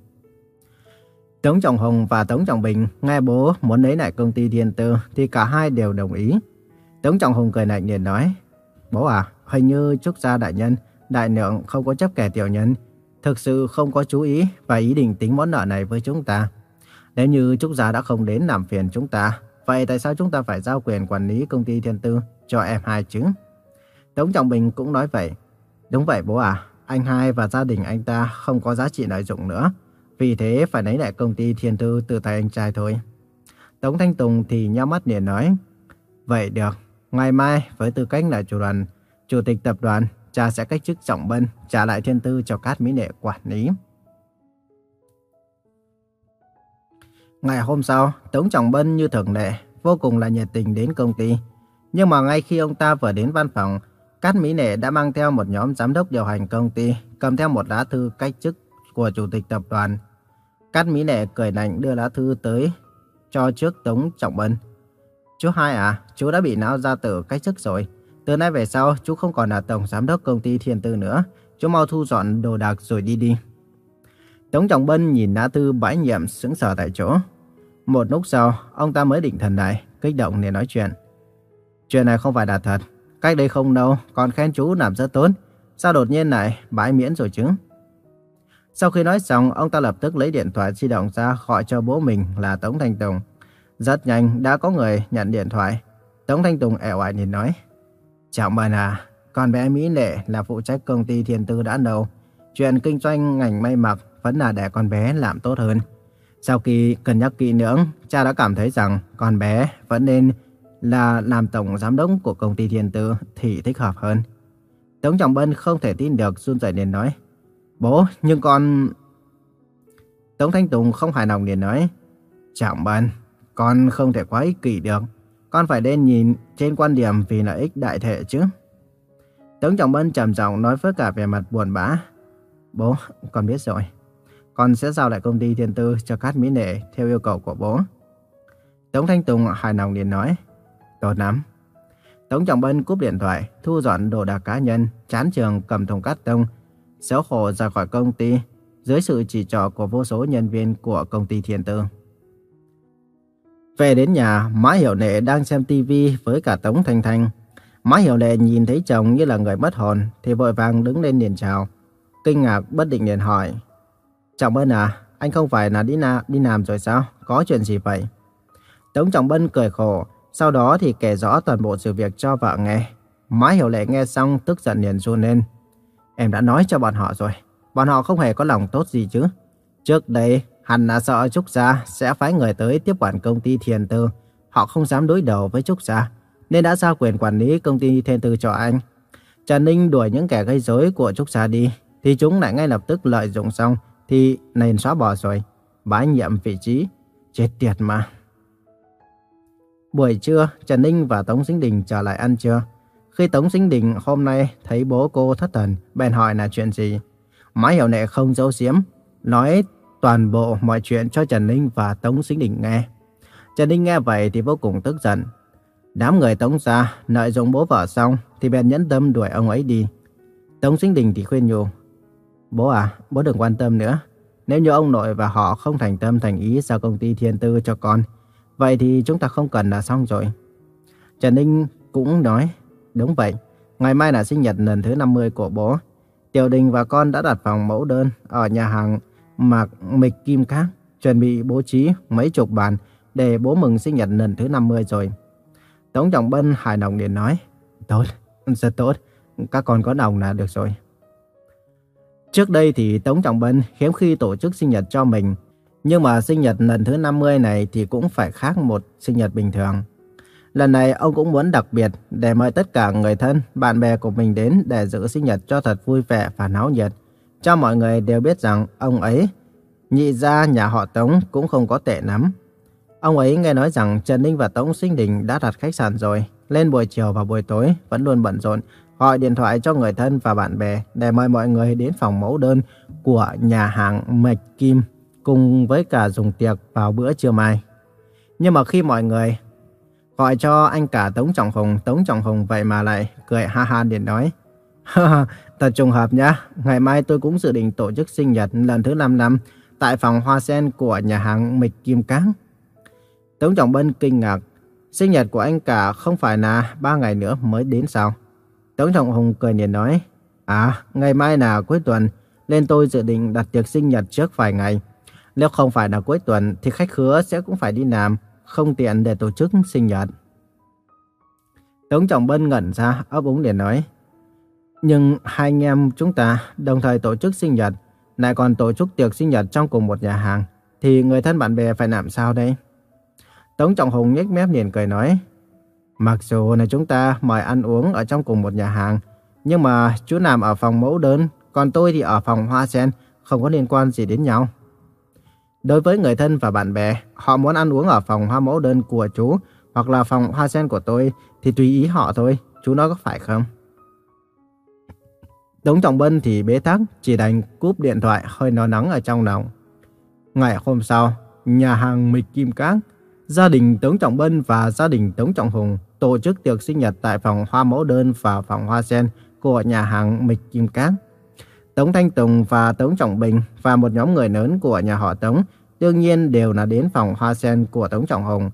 Tống Trọng Hùng và Tống Trọng Bình nghe bố muốn lấy lại công ty Thiên Tư thì cả hai đều đồng ý. Tống Trọng Hùng cười lạnh liền nói, Bố à, hình như Trúc Gia Đại Nhân, Đại lượng không có chấp kẻ tiểu nhân, thực sự không có chú ý và ý định tính món nợ này với chúng ta. Nếu như Trúc Gia đã không đến làm phiền chúng ta, vậy tại sao chúng ta phải giao quyền quản lý công ty Thiên Tư cho em hai chứ? Tống Trọng Bình cũng nói vậy. Đúng vậy bố à, anh hai và gia đình anh ta không có giá trị lợi dụng nữa. Vì thế phải lấy lại công ty Thiên Tư từ tay anh trai thôi. Tống Thanh Tùng thì nhắm mắt liền nói. Vậy được, ngày mai với tư cách là chủ đoàn, chủ tịch tập đoàn, cha sẽ cách chức trọng bân, trả lại Thiên Tư cho Cát Mỹ Nệ quản lý. Ngày hôm sau, Tống Trọng Bân như thường lệ, vô cùng là nhiệt tình đến công ty. Nhưng mà ngay khi ông ta vừa đến văn phòng, Cát Mỹ Nệ đã mang theo một nhóm giám đốc điều hành công ty, cầm theo một lá thư cách chức của chủ tịch tập đoàn. Cát Mỹ Nệ cười lạnh đưa lá thư tới cho trước Tống Trọng Bân. Chú hai à, chú đã bị não ra tử cách chức rồi. Từ nay về sau, chú không còn là tổng giám đốc công ty Thiên Tư nữa. Chú mau thu dọn đồ đạc rồi đi đi. Tống Trọng Bân nhìn lá thư bãi nhiệm sững sờ tại chỗ. Một lúc sau, ông ta mới định thần lại, kích động để nói chuyện. Chuyện này không phải là thật. Cách đây không đâu, còn khen chú làm rất tốt. Sao đột nhiên lại bãi miễn rồi chứ? Sau khi nói xong, ông ta lập tức lấy điện thoại di động ra gọi cho bố mình là Tống Thanh Tùng. Rất nhanh đã có người nhận điện thoại. Tống Thanh Tùng ẻo ải nhìn nói. Chào mừng à, con bé Mỹ Lệ là phụ trách công ty thiên tư đã lâu. Chuyện kinh doanh ngành may mặc vẫn là để con bé làm tốt hơn. Sau khi cân nhắc kỹ lưỡng, cha đã cảm thấy rằng con bé vẫn nên là làm tổng giám đốc của công ty thiên tư thì thích hợp hơn. Tống Trọng Bân không thể tin được run rẩy liền nói. Bố, nhưng con... Tống Thanh Tùng không hài lòng liền nói. Trọng Bân, con không thể quá ích kỷ được. Con phải nên nhìn trên quan điểm vì lợi ích đại thể chứ. Tống Trọng Bân trầm giọng nói với cả vẻ mặt buồn bã. Bố, con biết rồi. Con sẽ giao lại công ty thiên tư cho Cát Mỹ Nệ theo yêu cầu của bố. Tống Thanh Tùng hài lòng liền nói. Tốt lắm. Tống Trọng Bân cúp điện thoại, thu dọn đồ đạc cá nhân, chán trường cầm thùng cát tông, xéo khổ ra khỏi công ty, dưới sự chỉ trỏ của vô số nhân viên của công ty Thiên Tư. Về đến nhà, Mã Hiểu Lệ đang xem tivi với cả Tống Thanh Thanh. Mã Hiểu Lệ nhìn thấy chồng như là người mất hồn, thì vội vàng đứng lên liền chào. Kinh ngạc bất định liền hỏi. Trọng Bân à, anh không phải là đi, na, đi làm rồi sao? Có chuyện gì vậy? Tống Trọng Bân cười khổ, sau đó thì kể rõ toàn bộ sự việc cho vợ nghe. Mã Hiểu Lệ nghe xong tức giận liền run lên. Em đã nói cho bọn họ rồi. Bọn họ không hề có lòng tốt gì chứ. Trước đây, hẳn là sợ Trúc Gia sẽ phái người tới tiếp quản công ty Thiền Tư. Họ không dám đối đầu với Trúc Gia, nên đã giao quyền quản lý công ty Thiền Tư cho anh. Trần Ninh đuổi những kẻ gây rối của Trúc Gia đi, thì chúng lại ngay lập tức lợi dụng xong, thì nên xóa bỏ rồi. Bãi nhiệm vị trí. Chết tiệt mà. Buổi trưa, Trần Ninh và Tống Sinh Đình trở lại ăn trưa. Khi Tống Sinh Đình hôm nay thấy bố cô thất thần, bèn hỏi là chuyện gì. Mã Hiểu Nệ không giấu giếm, nói toàn bộ mọi chuyện cho Trần Ninh và Tống Sinh Đình nghe. Trần Ninh nghe vậy thì vô cùng tức giận. Đám người Tống ra, nợ dụng bố vợ xong thì bèn nhẫn tâm đuổi ông ấy đi. Tống Sinh Đình thì khuyên nhủ. Bố à, bố đừng quan tâm nữa. Nếu như ông nội và họ không thành tâm thành ý giao công ty thiên tư cho con, vậy thì chúng ta không cần là xong rồi. Trần Ninh cũng nói, đúng vậy, ngày mai là sinh nhật lần thứ 50 của bố. Tiểu Đình và con đã đặt phòng mẫu đơn ở nhà hàng Mạc Mịch Kim Cát, chuẩn bị bố trí mấy chục bàn để bố mừng sinh nhật lần thứ 50 rồi. Tống Trọng Bân hài lòng liền nói, tốt, rất tốt, các con có đồng là được rồi. Trước đây thì Tống Trọng Bân hiếm khi tổ chức sinh nhật cho mình, nhưng mà sinh nhật lần thứ 50 này thì cũng phải khác một sinh nhật bình thường. Lần này ông cũng muốn đặc biệt để mời tất cả người thân, bạn bè của mình đến để giữ sinh nhật cho thật vui vẻ và náo nhiệt. Cho mọi người đều biết rằng ông ấy, nhị gia nhà họ Tống cũng không có tệ lắm. Ông ấy nghe nói rằng Trần Ninh và Tống Sinh Đình đã đặt khách sạn rồi. Lên buổi chiều và buổi tối vẫn luôn bận rộn, gọi điện thoại cho người thân và bạn bè để mời mọi người đến phòng mẫu đơn của nhà hàng Mạch Kim cùng với cả dùng tiệc vào bữa trưa mai. Nhưng mà khi mọi người gọi cho anh cả Tống Trọng Hùng, Tống Trọng Hùng vậy mà lại cười ha ha điện nói. Thật trùng hợp nhá, ngày mai tôi cũng dự định tổ chức sinh nhật lần thứ 5 năm tại phòng hoa sen của nhà hàng Mịch Kim Cáng. Tống Trọng Bân kinh ngạc, sinh nhật của anh cả không phải là ba ngày nữa mới đến sao? Tống Trọng Hùng cười nhìn nói, à, ngày mai là cuối tuần, nên tôi dự định đặt tiệc sinh nhật trước vài ngày. Nếu không phải là cuối tuần thì khách khứa sẽ cũng phải đi làm, không tiện để tổ chức sinh nhật. Tống Trọng Bân ngẩn ra, ấp úng liền nói, nhưng hai anh em chúng ta đồng thời tổ chức sinh nhật, lại còn tổ chức tiệc sinh nhật trong cùng một nhà hàng, thì người thân bạn bè phải làm sao đây? Tống Trọng Hùng nhếch mép liền cười nói, mặc dù là chúng ta mời ăn uống ở trong cùng một nhà hàng, nhưng mà chú nằm ở phòng mẫu đơn, còn tôi thì ở phòng hoa sen, không có liên quan gì đến nhau. Đối với người thân và bạn bè, họ muốn ăn uống ở phòng hoa mẫu đơn của chú hoặc là phòng hoa sen của tôi thì tùy ý họ thôi, chú nói có phải không? Tống Trọng Bân thì bế tắc, chỉ đành cúp điện thoại hơi nó nắng ở trong lòng. Ngày hôm sau, nhà hàng Mịch Kim Cát, gia đình Tống Trọng Bân và gia đình Tống Trọng Hùng tổ chức tiệc sinh nhật tại phòng hoa mẫu đơn và phòng hoa sen của nhà hàng Mịch Kim Cát. Tống Thanh Tùng và Tống Trọng Bình và một nhóm người lớn của nhà họ Tống đương nhiên đều là đến phòng hoa sen của Tống Trọng Hùng.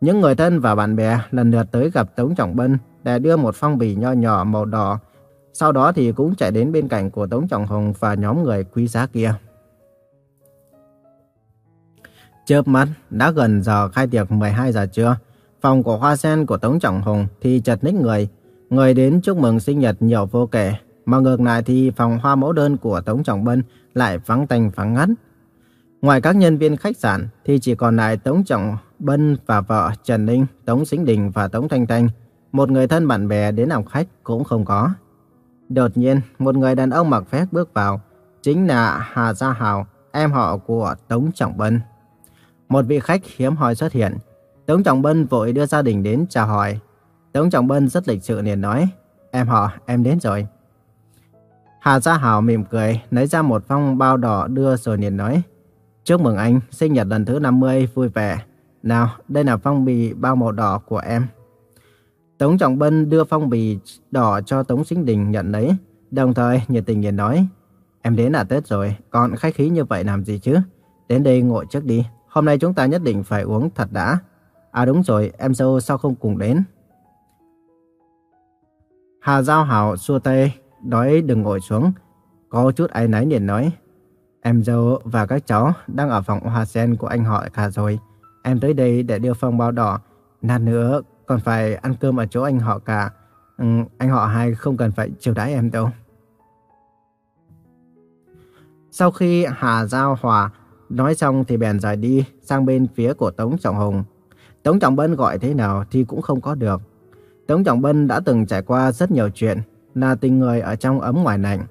Những người thân và bạn bè lần lượt tới gặp Tống Trọng Bân để đưa một phong bì nho nhỏ màu đỏ sau đó thì cũng chạy đến bên cạnh của Tống Trọng Hùng và nhóm người quý giá kia. Chớp mắt, đã gần giờ khai tiệc 12 giờ trưa. Phòng của Hoa Sen của Tống Trọng Hùng thì chật ních người. Người đến chúc mừng sinh nhật nhiều vô kể. Mà ngược lại thì phòng hoa mẫu đơn của Tống Trọng Bân lại vắng tanh vắng ngắt. Ngoài các nhân viên khách sạn thì chỉ còn lại Tống Trọng Bân và vợ Trần Ninh, Tống Sính Đình và Tống Thanh Thanh. Một người thân bạn bè đến làm khách cũng không có. Đột nhiên, một người đàn ông mặc vest bước vào, chính là Hà Gia Hào, em họ của Tống Trọng Bân. Một vị khách hiếm hoi xuất hiện, Tống Trọng Bân vội đưa gia đình đến chào hỏi. Tống Trọng Bân rất lịch sự liền nói, em họ, em đến rồi. Hà Gia Hào mỉm cười, lấy ra một phong bao đỏ đưa rồi liền nói, chúc mừng anh, sinh nhật lần thứ 50 vui vẻ. Nào, đây là phong bì bao màu đỏ của em. Tống Trọng Bân đưa phong bì đỏ cho Tống Sinh Đình nhận lấy, đồng thời nhiệt tình liền nói, em đến là Tết rồi, còn khách khí như vậy làm gì chứ? Đến đây ngồi trước đi, hôm nay chúng ta nhất định phải uống thật đã. À đúng rồi, em dâu sao không cùng đến? Hà Giao Hảo xua tay, nói đừng ngồi xuống. Có chút áy náy liền nói, em dâu và các cháu đang ở phòng hoa sen của anh họ cả rồi. Em tới đây để đưa phong bao đỏ, nát nữa còn phải ăn cơm ở chỗ anh họ cả. Ừ, anh họ hai không cần phải chiều đãi em đâu. Sau khi Hà Giao Hòa nói xong thì bèn rời đi sang bên phía của Tống Trọng Hùng. Tống Trọng Bân gọi thế nào thì cũng không có được. Tống Trọng Bân đã từng trải qua rất nhiều chuyện, là tình người ở trong ấm ngoài lạnh.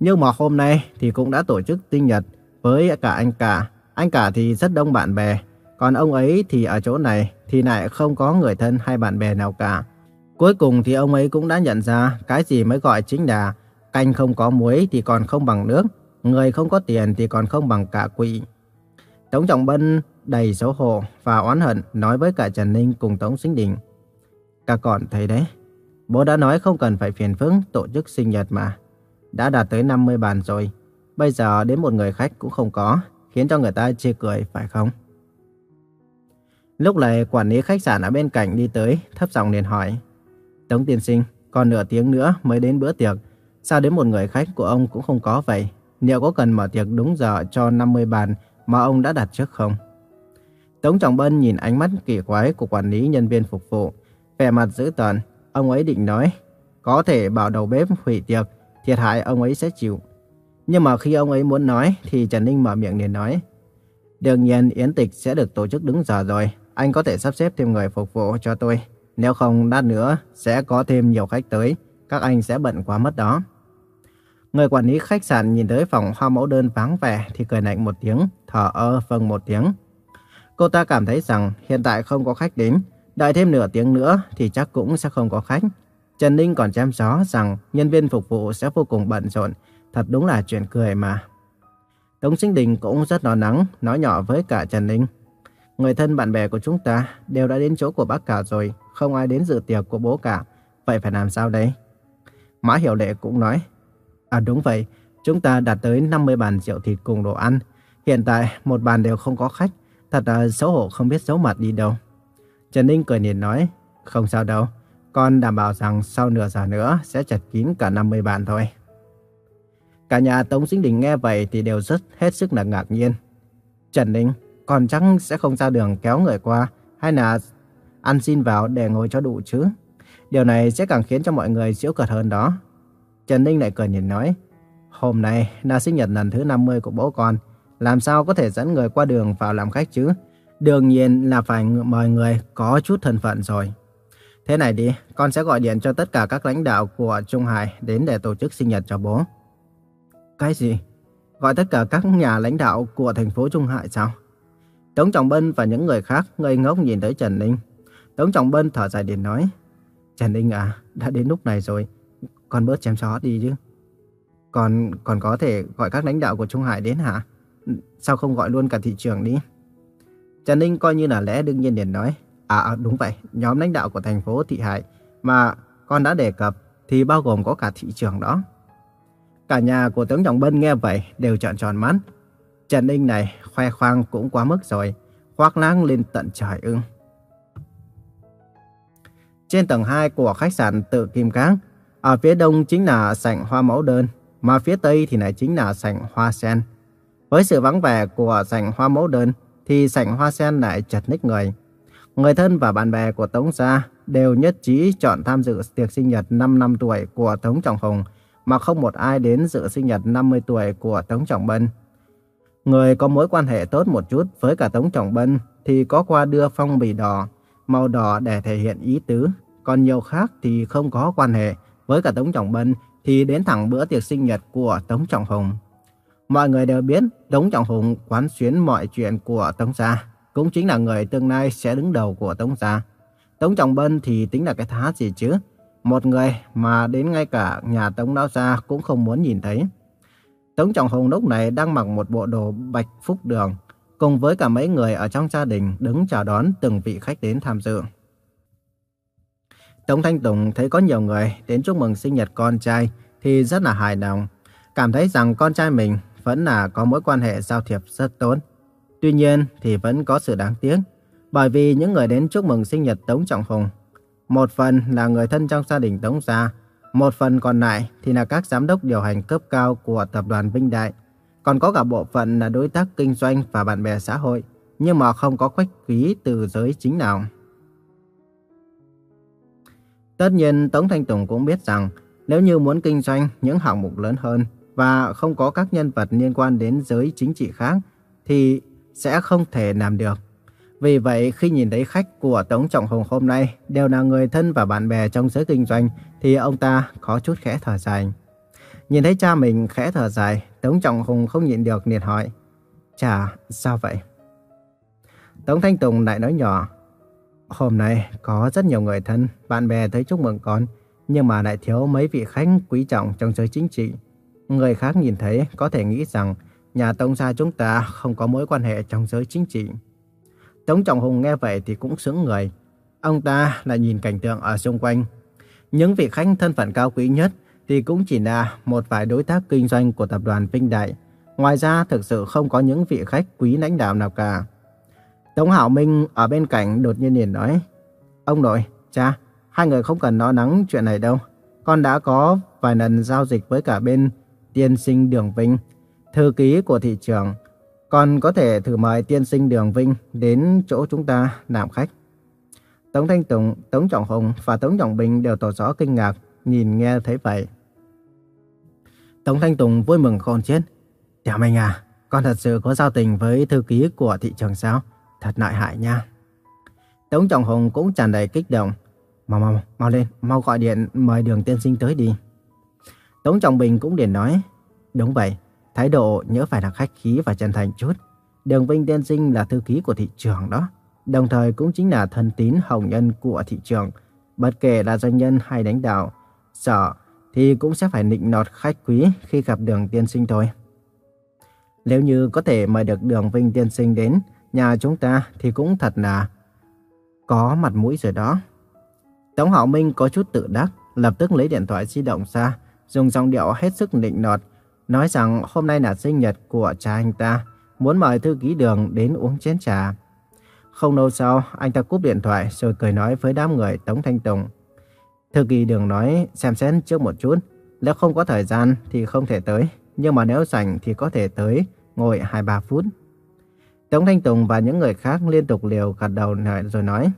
Nhưng mà hôm nay thì cũng đã tổ chức tinh nhật với cả anh cả. Anh cả thì rất đông bạn bè, còn ông ấy thì ở chỗ này thì lại không có người thân hay bạn bè nào cả. Cuối cùng thì ông ấy cũng đã nhận ra cái gì mới gọi chính là Canh không có muối thì còn không bằng nước, người không có tiền thì còn không bằng cả quỷ. Tống Trọng Bân đầy xấu hổ và oán hận nói với cả Trần Ninh cùng Tống Sinh Đình. Các con thấy đấy, bố đã nói không cần phải phiền phức tổ chức sinh nhật mà. Đã đạt tới 50 bàn rồi, bây giờ đến một người khách cũng không có, khiến cho người ta chê cười phải không? Lúc này quản lý khách sạn ở bên cạnh đi tới, thấp giọng liền hỏi. Tống tiên sinh, còn nửa tiếng nữa mới đến bữa tiệc, sao đến một người khách của ông cũng không có vậy? Liệu có cần mở tiệc đúng giờ cho 50 bàn mà ông đã đặt trước không? Tống Trọng Bân nhìn ánh mắt kỳ quái của quản lý nhân viên phục vụ, vẻ mặt dữ tợn, ông ấy định nói, có thể bảo đầu bếp hủy tiệc, thiệt hại ông ấy sẽ chịu. Nhưng mà khi ông ấy muốn nói thì Trần Ninh mở miệng liền nói, đương nhiên yến tịch sẽ được tổ chức đúng giờ rồi, anh có thể sắp xếp thêm người phục vụ cho tôi. Nếu không, lát nữa sẽ có thêm nhiều khách tới, các anh sẽ bận quá mất đó. Người quản lý khách sạn nhìn tới phòng hoa mẫu đơn vắng vẻ thì cười lạnh một tiếng, thở ơ vâng một tiếng. Cô ta cảm thấy rằng hiện tại không có khách đến, đợi thêm nửa tiếng nữa thì chắc cũng sẽ không có khách. Trần Ninh còn chăm gió rằng nhân viên phục vụ sẽ vô cùng bận rộn, thật đúng là chuyện cười mà. Tống Sinh Đình cũng rất lo lắng, nói nhỏ với cả Trần Ninh. Người thân bạn bè của chúng ta đều đã đến chỗ của bác cả rồi, không ai đến dự tiệc của bố cả. Vậy phải làm sao đây? Mã Hiểu Lệ cũng nói. À đúng vậy, chúng ta đặt tới 50 bàn rượu thịt cùng đồ ăn. Hiện tại một bàn đều không có khách, thật là xấu hổ không biết xấu mặt đi đâu. Trần Ninh cười nhìn nói, không sao đâu, con đảm bảo rằng sau nửa giờ nữa sẽ chật kín cả 50 bàn thôi. Cả nhà Tống Sinh Đình nghe vậy thì đều rất hết sức là ngạc nhiên. Trần Ninh, còn chắc sẽ không ra đường kéo người qua, hay là ăn xin vào để ngồi cho đủ chứ. Điều này sẽ càng khiến cho mọi người giễu cợt hơn đó. Trần Ninh lại cười nhìn nói, hôm nay là sinh nhật lần thứ 50 của bố con, làm sao có thể dẫn người qua đường vào làm khách chứ? Đương nhiên là phải mời người có chút thân phận rồi. Thế này đi, con sẽ gọi điện cho tất cả các lãnh đạo của Trung Hải đến để tổ chức sinh nhật cho bố. Cái gì? Gọi tất cả các nhà lãnh đạo của thành phố Trung Hải sao? Tống Trọng Bân và những người khác ngây ngốc nhìn tới Trần Ninh. Tống Trọng Bân thở dài điện nói. Trần Ninh à, đã đến lúc này rồi, con bớt chém chó đi chứ. Còn còn có thể gọi các lãnh đạo của Trung Hải đến hả? Sao không gọi luôn cả thị trường đi? Trần Ninh coi như là lẽ đương nhiên liền nói. À, à, đúng vậy, nhóm lãnh đạo của thành phố Thị Hải mà con đã đề cập thì bao gồm có cả thị trường đó. Cả nhà của tướng Trọng Bân nghe vậy đều trợn tròn mắt. Trần Ninh này khoe khoang cũng quá mức rồi, khoác lác lên tận trời ưng. Trên tầng 2 của khách sạn tự Kim Cang, ở phía đông chính là sảnh hoa mẫu đơn, mà phía tây thì lại chính là sảnh hoa sen. Với sự vắng vẻ của sảnh hoa mẫu đơn, thì sảnh hoa sen lại chật ních người. Người thân và bạn bè của Tống Gia đều nhất trí chọn tham dự tiệc sinh nhật 5 năm tuổi của Tống Trọng Hùng, mà không một ai đến dự sinh nhật 50 tuổi của Tống Trọng Bân. Người có mối quan hệ tốt một chút với cả Tống Trọng Bân thì có qua đưa phong bì đỏ, màu đỏ để thể hiện ý tứ. Còn nhiều khác thì không có quan hệ với cả Tống Trọng Bân thì đến thẳng bữa tiệc sinh nhật của Tống Trọng Hùng. Mọi người đều biết Tống Trọng Hùng quán xuyến mọi chuyện của Tống Gia, cũng chính là người tương lai sẽ đứng đầu của Tống Gia. Tống Trọng Bân thì tính là cái thá gì chứ? Một người mà đến ngay cả nhà Tống Lão Gia cũng không muốn nhìn thấy. Tống Trọng Hùng lúc này đang mặc một bộ đồ bạch phúc đường, cùng với cả mấy người ở trong gia đình đứng chào đón từng vị khách đến tham dự. Tống Thanh Tùng thấy có nhiều người đến chúc mừng sinh nhật con trai thì rất là hài lòng, cảm thấy rằng con trai mình vẫn là có mối quan hệ giao thiệp rất tốt. Tuy nhiên thì vẫn có sự đáng tiếc, bởi vì những người đến chúc mừng sinh nhật Tống Trọng Hùng, một phần là người thân trong gia đình Tống Gia, một phần còn lại thì là các giám đốc điều hành cấp cao của tập đoàn Vinh Đại. Còn có cả bộ phận là đối tác kinh doanh và bạn bè xã hội, nhưng mà không có khách quý từ giới chính nào. Tất nhiên Tống Thanh Tùng cũng biết rằng nếu như muốn kinh doanh những hạng mục lớn hơn và không có các nhân vật liên quan đến giới chính trị khác thì sẽ không thể làm được. Vì vậy, khi nhìn thấy khách của Tống Trọng Hùng hôm nay đều là người thân và bạn bè trong giới kinh doanh, thì ông ta có chút khẽ thở dài. Nhìn thấy cha mình khẽ thở dài, Tống Trọng Hùng không nhịn được liền hỏi. Cha, sao vậy? Tống Thanh Tùng lại nói nhỏ. Hôm nay có rất nhiều người thân, bạn bè tới chúc mừng con. nhưng mà lại thiếu mấy vị khách quý trọng trong giới chính trị. Người khác nhìn thấy có thể nghĩ rằng nhà Tống gia chúng ta không có mối quan hệ trong giới chính trị. Tống Trọng Hùng nghe vậy thì cũng sững người. Ông ta lại nhìn cảnh tượng ở xung quanh. Những vị khách thân phận cao quý nhất thì cũng chỉ là một vài đối tác kinh doanh của tập đoàn Vinh Đại. Ngoài ra thực sự không có những vị khách quý lãnh đạo nào cả. Tống Hảo Minh ở bên cạnh đột nhiên liền nói. Ông nội, cha, hai người không cần lo lắng chuyện này đâu. Con đã có vài lần giao dịch với cả bên tiên sinh Đường Vinh, thư ký của thị trường. còn có thể thử mời tiên sinh Đường Vinh đến chỗ chúng ta làm khách. Tống Thanh Tùng, Tống Trọng Hùng và Tống Trọng Bình đều tỏ rõ kinh ngạc, nhìn nghe thấy vậy. Tống Thanh Tùng vui mừng khôn chết. Tiểu Minh à, con thật sự có giao tình với thư ký của thị trường sao? Thật nại hại nha. Tống Trọng Hùng cũng tràn đầy kích động. Mau mau, mau lên, mau gọi điện mời đường tiên sinh tới đi. Tống Trọng Bình cũng liền nói. Đúng vậy, thái độ nhớ phải là khách khí và chân thành chút. Đường Vinh tiên sinh là thư ký của thị trường đó. Đồng thời cũng chính là thân tín hồng nhân của thị trường. Bất kể là doanh nhân hay đánh đạo, sợ thì cũng sẽ phải nịnh nọt khách quý khi gặp đường tiên sinh thôi. Nếu như có thể mời được đường Vinh tiên sinh đến nhà chúng ta thì cũng thật là có mặt mũi rồi đó. Tống Hạo Minh có chút tự đắc, lập tức lấy điện thoại di động ra, dùng giọng điệu hết sức nịnh nọt, nói rằng hôm nay là sinh nhật của cha anh ta, muốn mời thư ký đường đến uống chén trà. Không lâu sau, anh ta cúp điện thoại rồi cười nói với đám người Tống Thanh Tùng. Thư ký đường nói xem xét trước một chút, nếu không có thời gian thì không thể tới, nhưng mà nếu rảnh thì có thể tới, ngồi 2-3 phút. Tống Thanh Tùng và những người khác liên tục liều gật đầu rồi nói,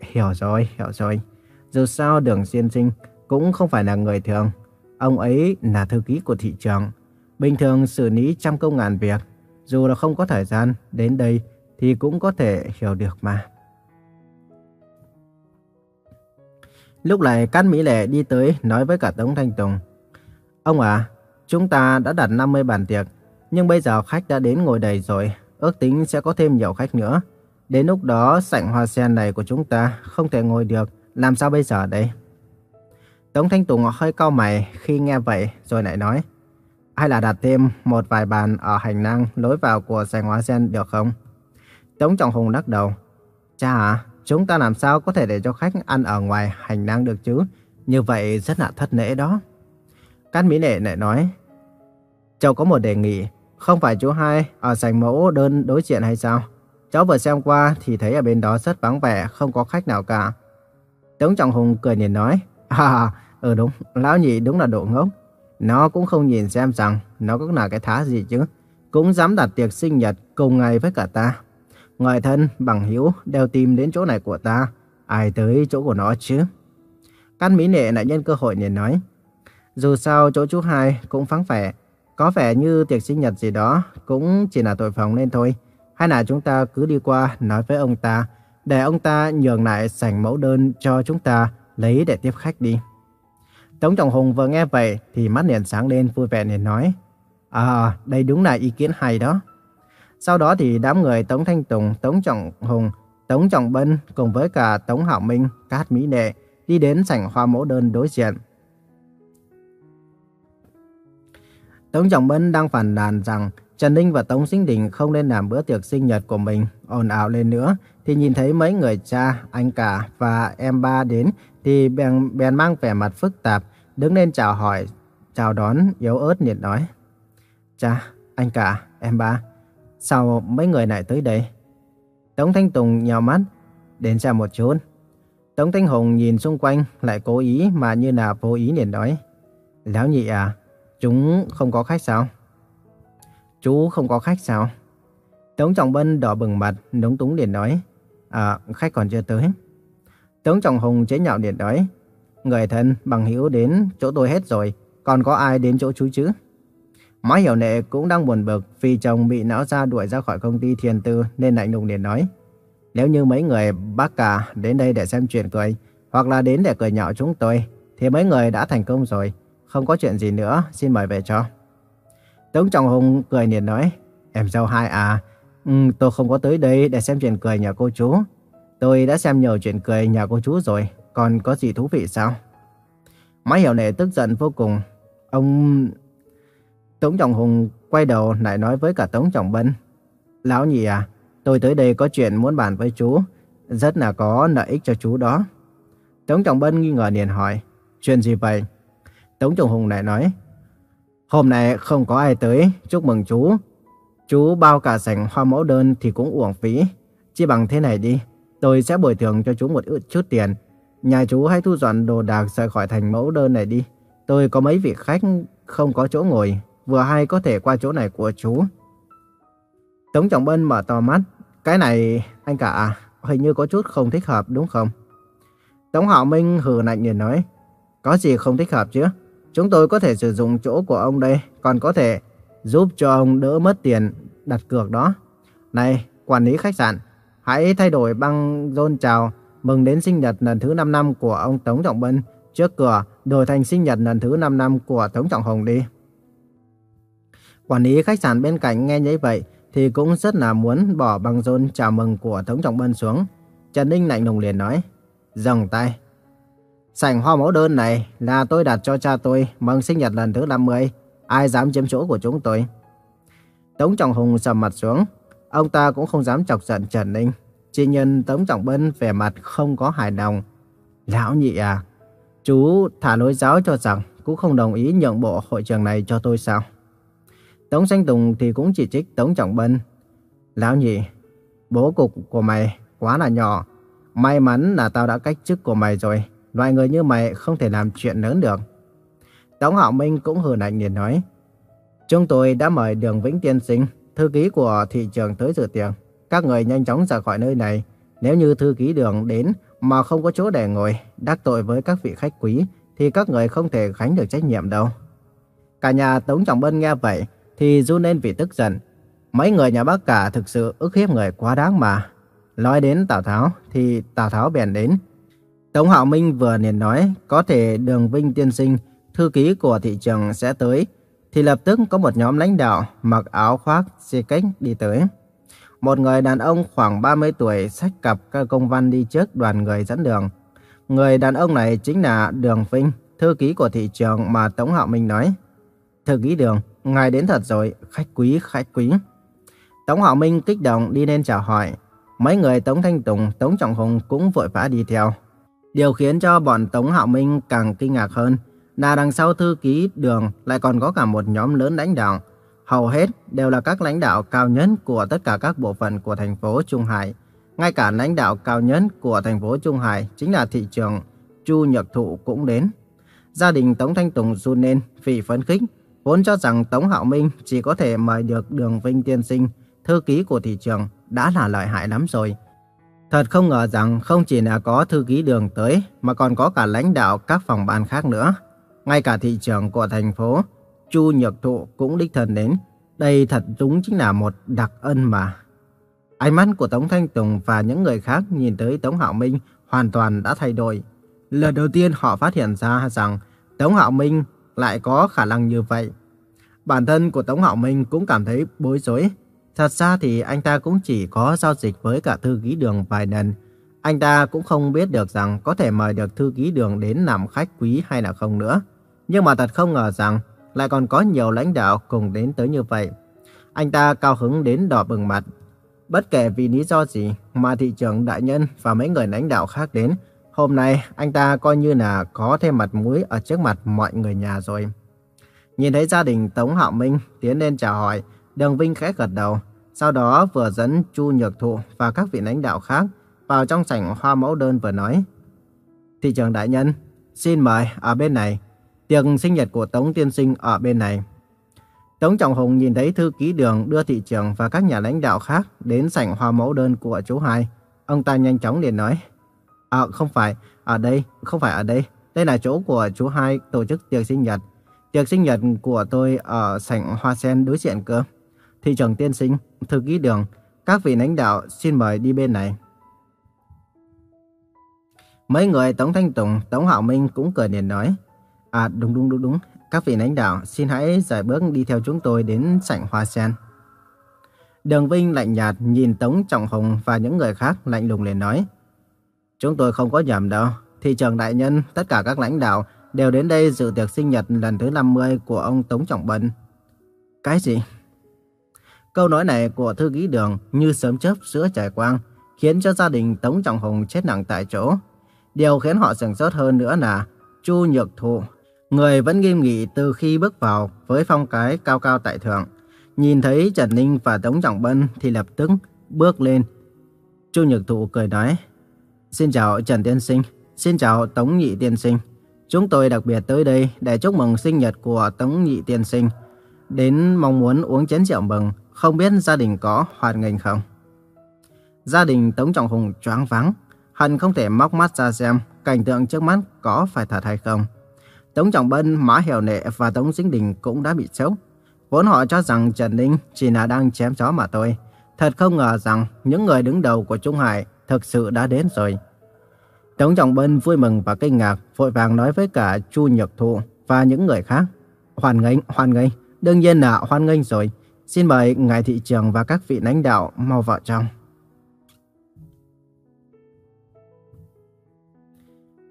hiểu rồi, hiểu rồi. Dù sao đường xuyên sinh cũng không phải là người thường. Ông ấy là thư ký của thị trường. Bình thường xử lý trăm công ngàn việc. Dù là không có thời gian đến đây thì cũng có thể hiểu được mà. Lúc này Cát Mỹ Lệ đi tới nói với cả Tống Thanh Tùng. Ông à, chúng ta đã đặt 50 bàn tiệc, nhưng bây giờ khách đã đến ngồi đầy rồi, ước tính sẽ có thêm nhiều khách nữa. Đến lúc đó sảnh hoa sen này của chúng ta không thể ngồi được, làm sao bây giờ đây? Tống Thanh Tùng hơi cau mày khi nghe vậy rồi lại nói. Hay là đặt thêm một vài bàn ở hành lang lối vào của sành hóa sen được không? Tống Trọng Hùng lắc đầu. Cha à, chúng ta làm sao có thể để cho khách ăn ở ngoài hành lang được chứ? Như vậy rất là thất lễ đó. Cát Mỹ Lệ lại nói. Cháu có một đề nghị. Không phải chú hai ở sành mẫu đơn đối diện hay sao? Cháu vừa xem qua thì thấy ở bên đó rất vắng vẻ, không có khách nào cả. Tống Trọng Hùng cười nhìn nói. (laughs) À, ừ đúng, lão nhị đúng là độ ngốc. Nó cũng không nhìn xem rằng nó có là cái thá gì chứ. Cũng dám đặt tiệc sinh nhật cùng ngày với cả ta. Ngoại thân, bằng hữu đều tìm đến chỗ này của ta. Ai tới chỗ của nó chứ? Căn Mỹ Nệ lại nhân cơ hội liền nói. Dù sao chỗ chú hai cũng vắng vẻ. Có vẻ như tiệc sinh nhật gì đó cũng chỉ là tội phòng nên thôi. Hay là chúng ta cứ đi qua nói với ông ta, để ông ta nhường lại sảnh mẫu đơn cho chúng ta lấy để tiếp khách đi. Tống Trọng Hùng vừa nghe vậy thì mắt liền sáng lên vui vẻ liền nói, À, đây đúng là ý kiến hay đó. Sau đó thì đám người Tống Thanh Tùng, Tống Trọng Hùng, Tống Trọng Bân cùng với cả Tống Hạo Minh, Cát Mỹ Đệ đi đến sảnh hoa mẫu đơn đối diện. Tống Trọng Bân đang phản đàn rằng Trần Ninh và Tống Sinh Đình không nên làm bữa tiệc sinh nhật của mình ồn ào lên nữa, thì nhìn thấy mấy người cha, anh cả và em ba đến thì bèn, bèn mang vẻ mặt phức tạp, đứng lên chào hỏi, chào đón, yếu ớt nhiệt nói. Cha, anh cả, em ba, sao mấy người lại tới đây? Tống Thanh Tùng nhào mắt, đến xem một chút. Tống Thanh Hùng nhìn xung quanh lại cố ý mà như là vô ý liền nói. Lão nhị à, chúng không có khách sao? Chú không có khách sao? Tống Trọng Bân đỏ bừng mặt, núng túng liền nói. À, khách còn chưa tới. Tống Trọng Hùng chế nhạo liền nói. Người thân bằng hữu đến chỗ tôi hết rồi, còn có ai đến chỗ chú chứ? Má hiểu nệ cũng đang buồn bực vì chồng bị não ra đuổi ra khỏi công ty thiền tư nên lạnh lùng liền nói. Nếu như mấy người bác cả đến đây để xem chuyện cười, hoặc là đến để cười nhạo chúng tôi, thì mấy người đã thành công rồi. Không có chuyện gì nữa, xin mời về cho. Tống Trọng Hùng cười liền nói, em dâu hai à, ừ, tôi không có tới đây để xem chuyện cười nhà cô chú. Tôi đã xem nhiều chuyện cười nhà cô chú rồi, còn có gì thú vị sao? Mã Hiểu Nệ tức giận vô cùng. Ông... Tống Trọng Hùng quay đầu lại nói với cả Tống Trọng Bân. Lão nhị à, tôi tới đây có chuyện muốn bàn với chú. Rất là có lợi ích cho chú đó. Tống Trọng Bân nghi ngờ liền hỏi. Chuyện gì vậy? Tống Trọng Hùng lại nói. Hôm nay không có ai tới, chúc mừng chú. Chú bao cả sảnh hoa mẫu đơn thì cũng uổng phí. Chỉ bằng thế này đi, tôi sẽ bồi thường cho chú một chút tiền. Nhà chú hãy thu dọn đồ đạc rời khỏi thành mẫu đơn này đi. Tôi có mấy vị khách không có chỗ ngồi, vừa hay có thể qua chỗ này của chú. Tống Trọng Bân mở to mắt. Cái này, anh cả à, hình như có chút không thích hợp đúng không? Tống Hạo Minh hừ lạnh nhìn nói. Có gì không thích hợp chứ? Chúng tôi có thể sử dụng chỗ của ông đây, còn có thể giúp cho ông đỡ mất tiền đặt cược đó. Này, quản lý khách sạn, hãy thay đổi băng rôn chào mừng đến sinh nhật lần thứ 5 năm của ông Tống Trọng Bân trước cửa đổi thành sinh nhật lần thứ 5 năm của Tống Trọng Hồng đi. Quản lý khách sạn bên cạnh nghe như vậy thì cũng rất là muốn bỏ băng rôn chào mừng của Tống Trọng Bân xuống. Trần Ninh lạnh lùng liền nói, dòng tay. Sảnh hoa mẫu đơn này là tôi đặt cho cha tôi mừng sinh nhật lần thứ 50. Ai dám chiếm chỗ của chúng tôi? Tống Trọng Hùng sầm mặt xuống. Ông ta cũng không dám chọc giận Trần Ninh. Chỉ nhân Tống Trọng Bân vẻ mặt không có hài lòng. Lão nhị à, chú thả lối giáo cho rằng cũng không đồng ý nhượng bộ hội trường này cho tôi sao? Tống Sanh Tùng thì cũng chỉ trích Tống Trọng Bân. Lão nhị, bố cục của mày quá là nhỏ. May mắn là tao đã cách chức của mày rồi. Loại người như mày không thể làm chuyện lớn được. Tống Hạo Minh cũng hừ lạnh liền nói. Chúng tôi đã mời Đường Vĩnh Tiên Sinh, thư ký của thị trường tới dự tiệc. Các người nhanh chóng ra khỏi nơi này. Nếu như thư ký Đường đến mà không có chỗ để ngồi, đắc tội với các vị khách quý, thì các người không thể gánh được trách nhiệm đâu. Cả nhà Tống Trọng Bân nghe vậy, thì run lên vì tức giận. Mấy người nhà bác cả thực sự ức hiếp người quá đáng mà. Nói đến Tào Tháo, thì Tào Tháo bèn đến. Tống Hạo Minh vừa liền nói có thể Đường Vinh Tiên Sinh, thư ký của thị trường sẽ tới, thì lập tức có một nhóm lãnh đạo mặc áo khoác xe cách đi tới. Một người đàn ông khoảng 30 tuổi xách cặp các công văn đi trước đoàn người dẫn đường. Người đàn ông này chính là Đường Vinh, thư ký của thị trường mà Tống Hạo Minh nói. Thư ký Đường, ngài đến thật rồi, khách quý, khách quý. Tống Hạo Minh kích động đi lên chào hỏi. Mấy người Tống Thanh Tùng, Tống Trọng Hùng cũng vội vã đi theo. Điều khiến cho bọn Tống Hạo Minh càng kinh ngạc hơn là đằng sau thư ký đường lại còn có cả một nhóm lớn lãnh đạo. Hầu hết đều là các lãnh đạo cao nhất của tất cả các bộ phận của thành phố Trung Hải. Ngay cả lãnh đạo cao nhất của thành phố Trung Hải chính là thị trường Chu Nhật Thụ cũng đến. Gia đình Tống Thanh Tùng run lên vì phấn khích, vốn cho rằng Tống Hạo Minh chỉ có thể mời được Đường Vinh Tiên Sinh, thư ký của thị trường, đã là lợi hại lắm rồi. Thật không ngờ rằng không chỉ là có thư ký đường tới, mà còn có cả lãnh đạo các phòng ban khác nữa. Ngay cả thị trưởng của thành phố, Chu Nhược Thụ cũng đích thân đến. Đây thật đúng chính là một đặc ân mà. Ánh mắt của Tống Thanh Tùng và những người khác nhìn tới Tống Hạo Minh hoàn toàn đã thay đổi. Lần đầu tiên họ phát hiện ra rằng Tống Hạo Minh lại có khả năng như vậy. Bản thân của Tống Hạo Minh cũng cảm thấy bối rối. Thật ra thì anh ta cũng chỉ có giao dịch với cả thư ký đường vài lần. Anh ta cũng không biết được rằng có thể mời được thư ký đường đến làm khách quý hay là không nữa. Nhưng mà thật không ngờ rằng lại còn có nhiều lãnh đạo cùng đến tới như vậy. Anh ta cao hứng đến đỏ bừng mặt. Bất kể vì lý do gì mà thị trưởng đại nhân và mấy người lãnh đạo khác đến, hôm nay anh ta coi như là có thêm mặt mũi ở trước mặt mọi người nhà rồi. Nhìn thấy gia đình Tống Hạo Minh tiến lên chào hỏi, Đường Vinh khẽ gật đầu, sau đó vừa dẫn Chu Nhược Thụ và các vị lãnh đạo khác vào trong sảnh hoa mẫu đơn vừa nói. Thị trưởng đại nhân, xin mời ở bên này. Tiệc sinh nhật của Tống Tiên Sinh ở bên này. Tống Trọng Hùng nhìn thấy thư ký đường đưa thị trưởng và các nhà lãnh đạo khác đến sảnh hoa mẫu đơn của chú hai. Ông ta nhanh chóng liền nói. À không phải, ở đây, không phải ở đây. Đây là chỗ của chú hai tổ chức tiệc sinh nhật. Tiệc sinh nhật của tôi ở sảnh hoa sen đối diện cơ. Thị trưởng tiên sinh, thư ký đường, các vị lãnh đạo xin mời đi bên này. Mấy người Tống Thanh Tùng, Tống Hạo Minh cũng cười liền nói. À đúng đúng đúng đúng, các vị lãnh đạo xin hãy giải bước đi theo chúng tôi đến sảnh hoa sen. Đường Vinh lạnh nhạt nhìn Tống Trọng Hùng và những người khác lạnh lùng liền nói. Chúng tôi không có nhầm đâu. Thị trưởng đại nhân, tất cả các lãnh đạo đều đến đây dự tiệc sinh nhật lần thứ 50 của ông Tống Trọng Bân. Cái gì? Câu nói này của thư ký đường như sớm chớp giữa trời quang, khiến cho gia đình Tống Trọng Hùng chết nặng tại chỗ. Điều khiến họ sửng sốt hơn nữa là Chu Nhược Thụ, người vẫn nghiêm nghị từ khi bước vào với phong cái cao cao tại thượng. Nhìn thấy Trần Ninh và Tống Trọng Bân thì lập tức bước lên. Chu Nhược Thụ cười nói, Xin chào Trần Tiên Sinh, xin chào Tống Nhị Tiên Sinh. Chúng tôi đặc biệt tới đây để chúc mừng sinh nhật của Tống Nhị Tiên Sinh. Đến mong muốn uống chén rượu mừng, không biết gia đình có hoàn nghênh không? Gia đình Tống Trọng Hùng choáng váng, hận không thể móc mắt ra xem cảnh tượng trước mắt có phải thật hay không. Tống Trọng Bân, Mã Hiểu Nệ và Tống Dính Đình cũng đã bị sốc. Vốn họ cho rằng Trần Ninh chỉ là đang chém chó mà thôi. Thật không ngờ rằng những người đứng đầu của Trung Hải thực sự đã đến rồi. Tống Trọng Bân vui mừng và kinh ngạc, vội vàng nói với cả Chu Nhật Thụ và những người khác. Hoan nghênh, hoan nghênh, đương nhiên là hoan nghênh rồi. Xin mời ngài thị trường và các vị lãnh đạo mau vào trong.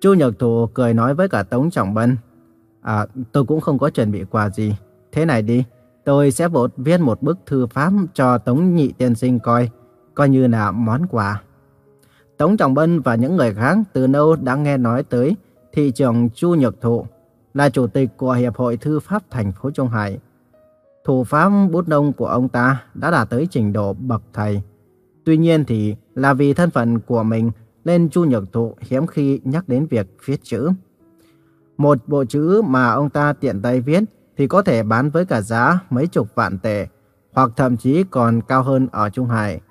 Chu Nhật Thụ cười nói với cả Tống Trọng Bân. À, tôi cũng không có chuẩn bị quà gì. Thế này đi, tôi sẽ vột viết một bức thư pháp cho Tống Nhị Tiên Sinh coi, coi như là món quà. Tống Trọng Bân và những người khác từ lâu đã nghe nói tới thị trưởng Chu Nhật Thụ, là chủ tịch của Hiệp hội Thư pháp thành phố Trung Hải. Thủ pháp bút nông của ông ta đã đạt tới trình độ bậc thầy. Tuy nhiên thì là vì thân phận của mình nên Chu Nhật Thụ hiếm khi nhắc đến việc viết chữ. Một bộ chữ mà ông ta tiện tay viết thì có thể bán với cả giá mấy chục vạn tệ, hoặc thậm chí còn cao hơn ở Trung Hải.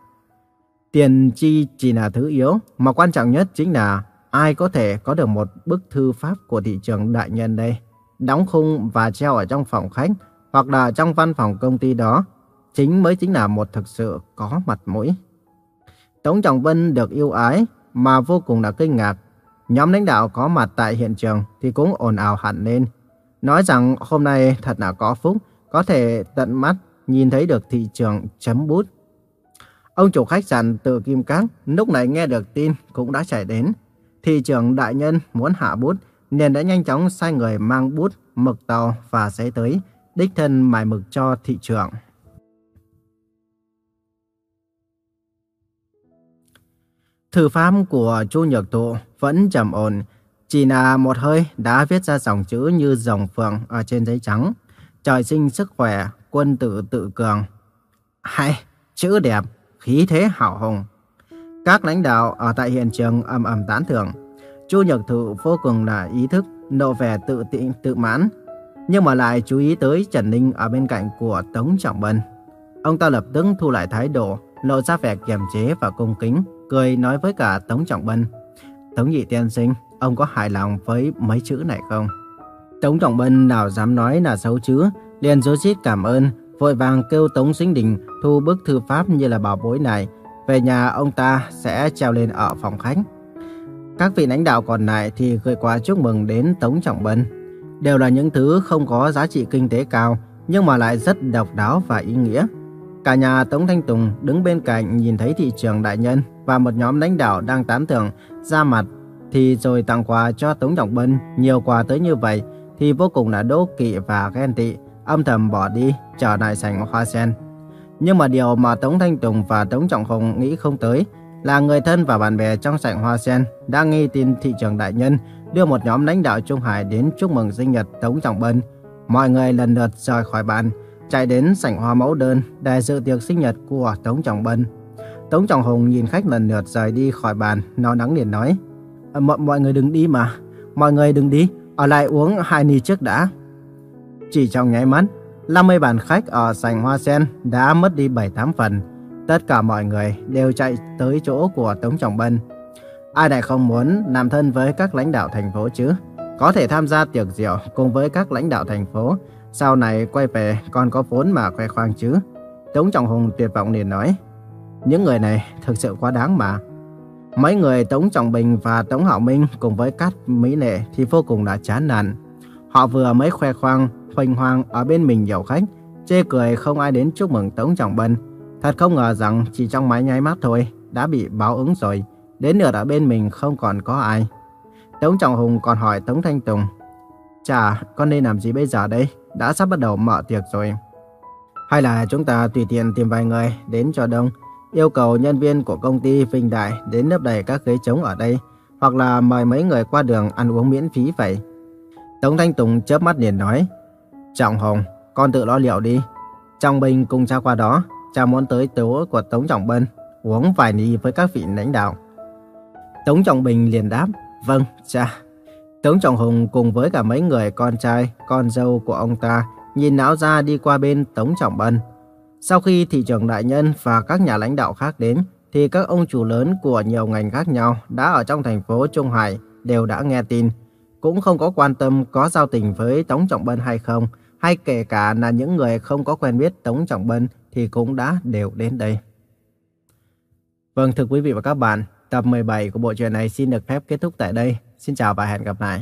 Tiền chi chỉ là thứ yếu, mà quan trọng nhất chính là ai có thể có được một bức thư pháp của thị trường đại nhân đây. Đóng khung và treo ở trong phòng khách hoặc là trong văn phòng công ty đó, chính mới chính là một thực sự có mặt mũi. Tống Trọng Vân được yêu ái mà vô cùng là kinh ngạc. Nhóm lãnh đạo có mặt tại hiện trường thì cũng ồn ào hẳn lên. Nói rằng hôm nay thật là có phúc, có thể tận mắt nhìn thấy được thị trường chấm bút Ông chủ khách sạn từ Kim Cang lúc này nghe được tin cũng đã chạy đến. Thị trưởng đại nhân muốn hạ bút nên đã nhanh chóng sai người mang bút, mực tàu và giấy tới, đích thân mài mực cho thị trường. Thư pháp của Chu Nhược Thụ vẫn trầm ổn, chỉ là một hơi đã viết ra dòng chữ như dòng phượng ở trên giấy trắng. Trời sinh sức khỏe, quân tử tự cường. Hay, chữ đẹp, khí thế hào hùng. Các lãnh đạo ở tại hiện trường ầm ầm tán thưởng. Chu Nhật Thụ vô cùng là ý thức, nộ vẻ tự tiện tự mãn, nhưng mà lại chú ý tới Trần Ninh ở bên cạnh của Tống Trọng Bân. Ông ta lập tức thu lại thái độ, lộ ra vẻ kiềm chế và cung kính, cười nói với cả Tống Trọng Bân. Tống Nhị Tiên Sinh, ông có hài lòng với mấy chữ này không? Tống Trọng Bân nào dám nói là xấu chứ, liền dối rít cảm ơn, vội vàng kêu Tống Sinh Đình thu bức thư pháp như là bảo bối này. Về nhà ông ta sẽ treo lên ở phòng khách. Các vị lãnh đạo còn lại thì gửi quà chúc mừng đến Tống Trọng Bân. Đều là những thứ không có giá trị kinh tế cao, nhưng mà lại rất độc đáo và ý nghĩa. Cả nhà Tống Thanh Tùng đứng bên cạnh nhìn thấy thị trường đại nhân và một nhóm lãnh đạo đang tán thưởng ra mặt thì rồi tặng quà cho Tống Trọng Bân nhiều quà tới như vậy thì vô cùng là đố kỵ và ghen tị âm thầm bỏ đi, trở lại sảnh hoa sen. Nhưng mà điều mà Tống Thanh Tùng và Tống Trọng Hùng nghĩ không tới là người thân và bạn bè trong sảnh hoa sen đang nghi tin thị trường đại nhân đưa một nhóm lãnh đạo Trung Hải đến chúc mừng sinh nhật Tống Trọng Bân. Mọi người lần lượt rời khỏi bàn, chạy đến sảnh hoa mẫu đơn để dự tiệc sinh nhật của Tống Trọng Bân. Tống Trọng Hùng nhìn khách lần lượt rời đi khỏi bàn, nó nắng liền nói, ờ, mọi, mọi người đừng đi mà, mọi người đừng đi, ở lại uống hai ni trước đã. Chỉ trong nháy mắt, 50 bàn khách ở sảnh hoa sen đã mất đi 7-8 phần. Tất cả mọi người đều chạy tới chỗ của Tống Trọng Bân. Ai lại không muốn làm thân với các lãnh đạo thành phố chứ? Có thể tham gia tiệc rượu cùng với các lãnh đạo thành phố. Sau này quay về còn có vốn mà khoe khoang chứ? Tống Trọng Hùng tuyệt vọng liền nói. Những người này thực sự quá đáng mà. Mấy người Tống Trọng Bình và Tống Hạo Minh cùng với Cát Mỹ Lệ thì vô cùng đã chán nản. Họ vừa mới khoe khoang hoành hoàng ở bên mình nhiều khách, chê cười không ai đến chúc mừng Tống Trọng Bân. Thật không ngờ rằng chỉ trong mấy nháy mắt thôi, đã bị báo ứng rồi, đến nửa ở bên mình không còn có ai. Tống Trọng Hùng còn hỏi Tống Thanh Tùng, Chà, con nên làm gì bây giờ đây? Đã sắp bắt đầu mở tiệc rồi. Hay là chúng ta tùy tiện tìm vài người đến cho đông, yêu cầu nhân viên của công ty Vinh Đại đến lấp đầy các ghế trống ở đây, hoặc là mời mấy người qua đường ăn uống miễn phí vậy. Tống Thanh Tùng chớp mắt liền nói, Trọng Hồng, con tự lo liệu đi. Trọng Bình cùng cha qua đó, cha muốn tới tố của Tống Trọng Bân, uống vài ly với các vị lãnh đạo. Tống Trọng Bình liền đáp, vâng, cha. Tống Trọng Hùng cùng với cả mấy người con trai, con dâu của ông ta nhìn lão ra đi qua bên Tống Trọng Bân. Sau khi thị trưởng đại nhân và các nhà lãnh đạo khác đến, thì các ông chủ lớn của nhiều ngành khác nhau đã ở trong thành phố Trung Hải đều đã nghe tin, cũng không có quan tâm có giao tình với Tống Trọng Bân hay không, hay kể cả là những người không có quen biết Tống Trọng Bân thì cũng đã đều đến đây. Vâng, thưa quý vị và các bạn, tập 17 của bộ truyện này xin được phép kết thúc tại đây. Xin chào và hẹn gặp lại.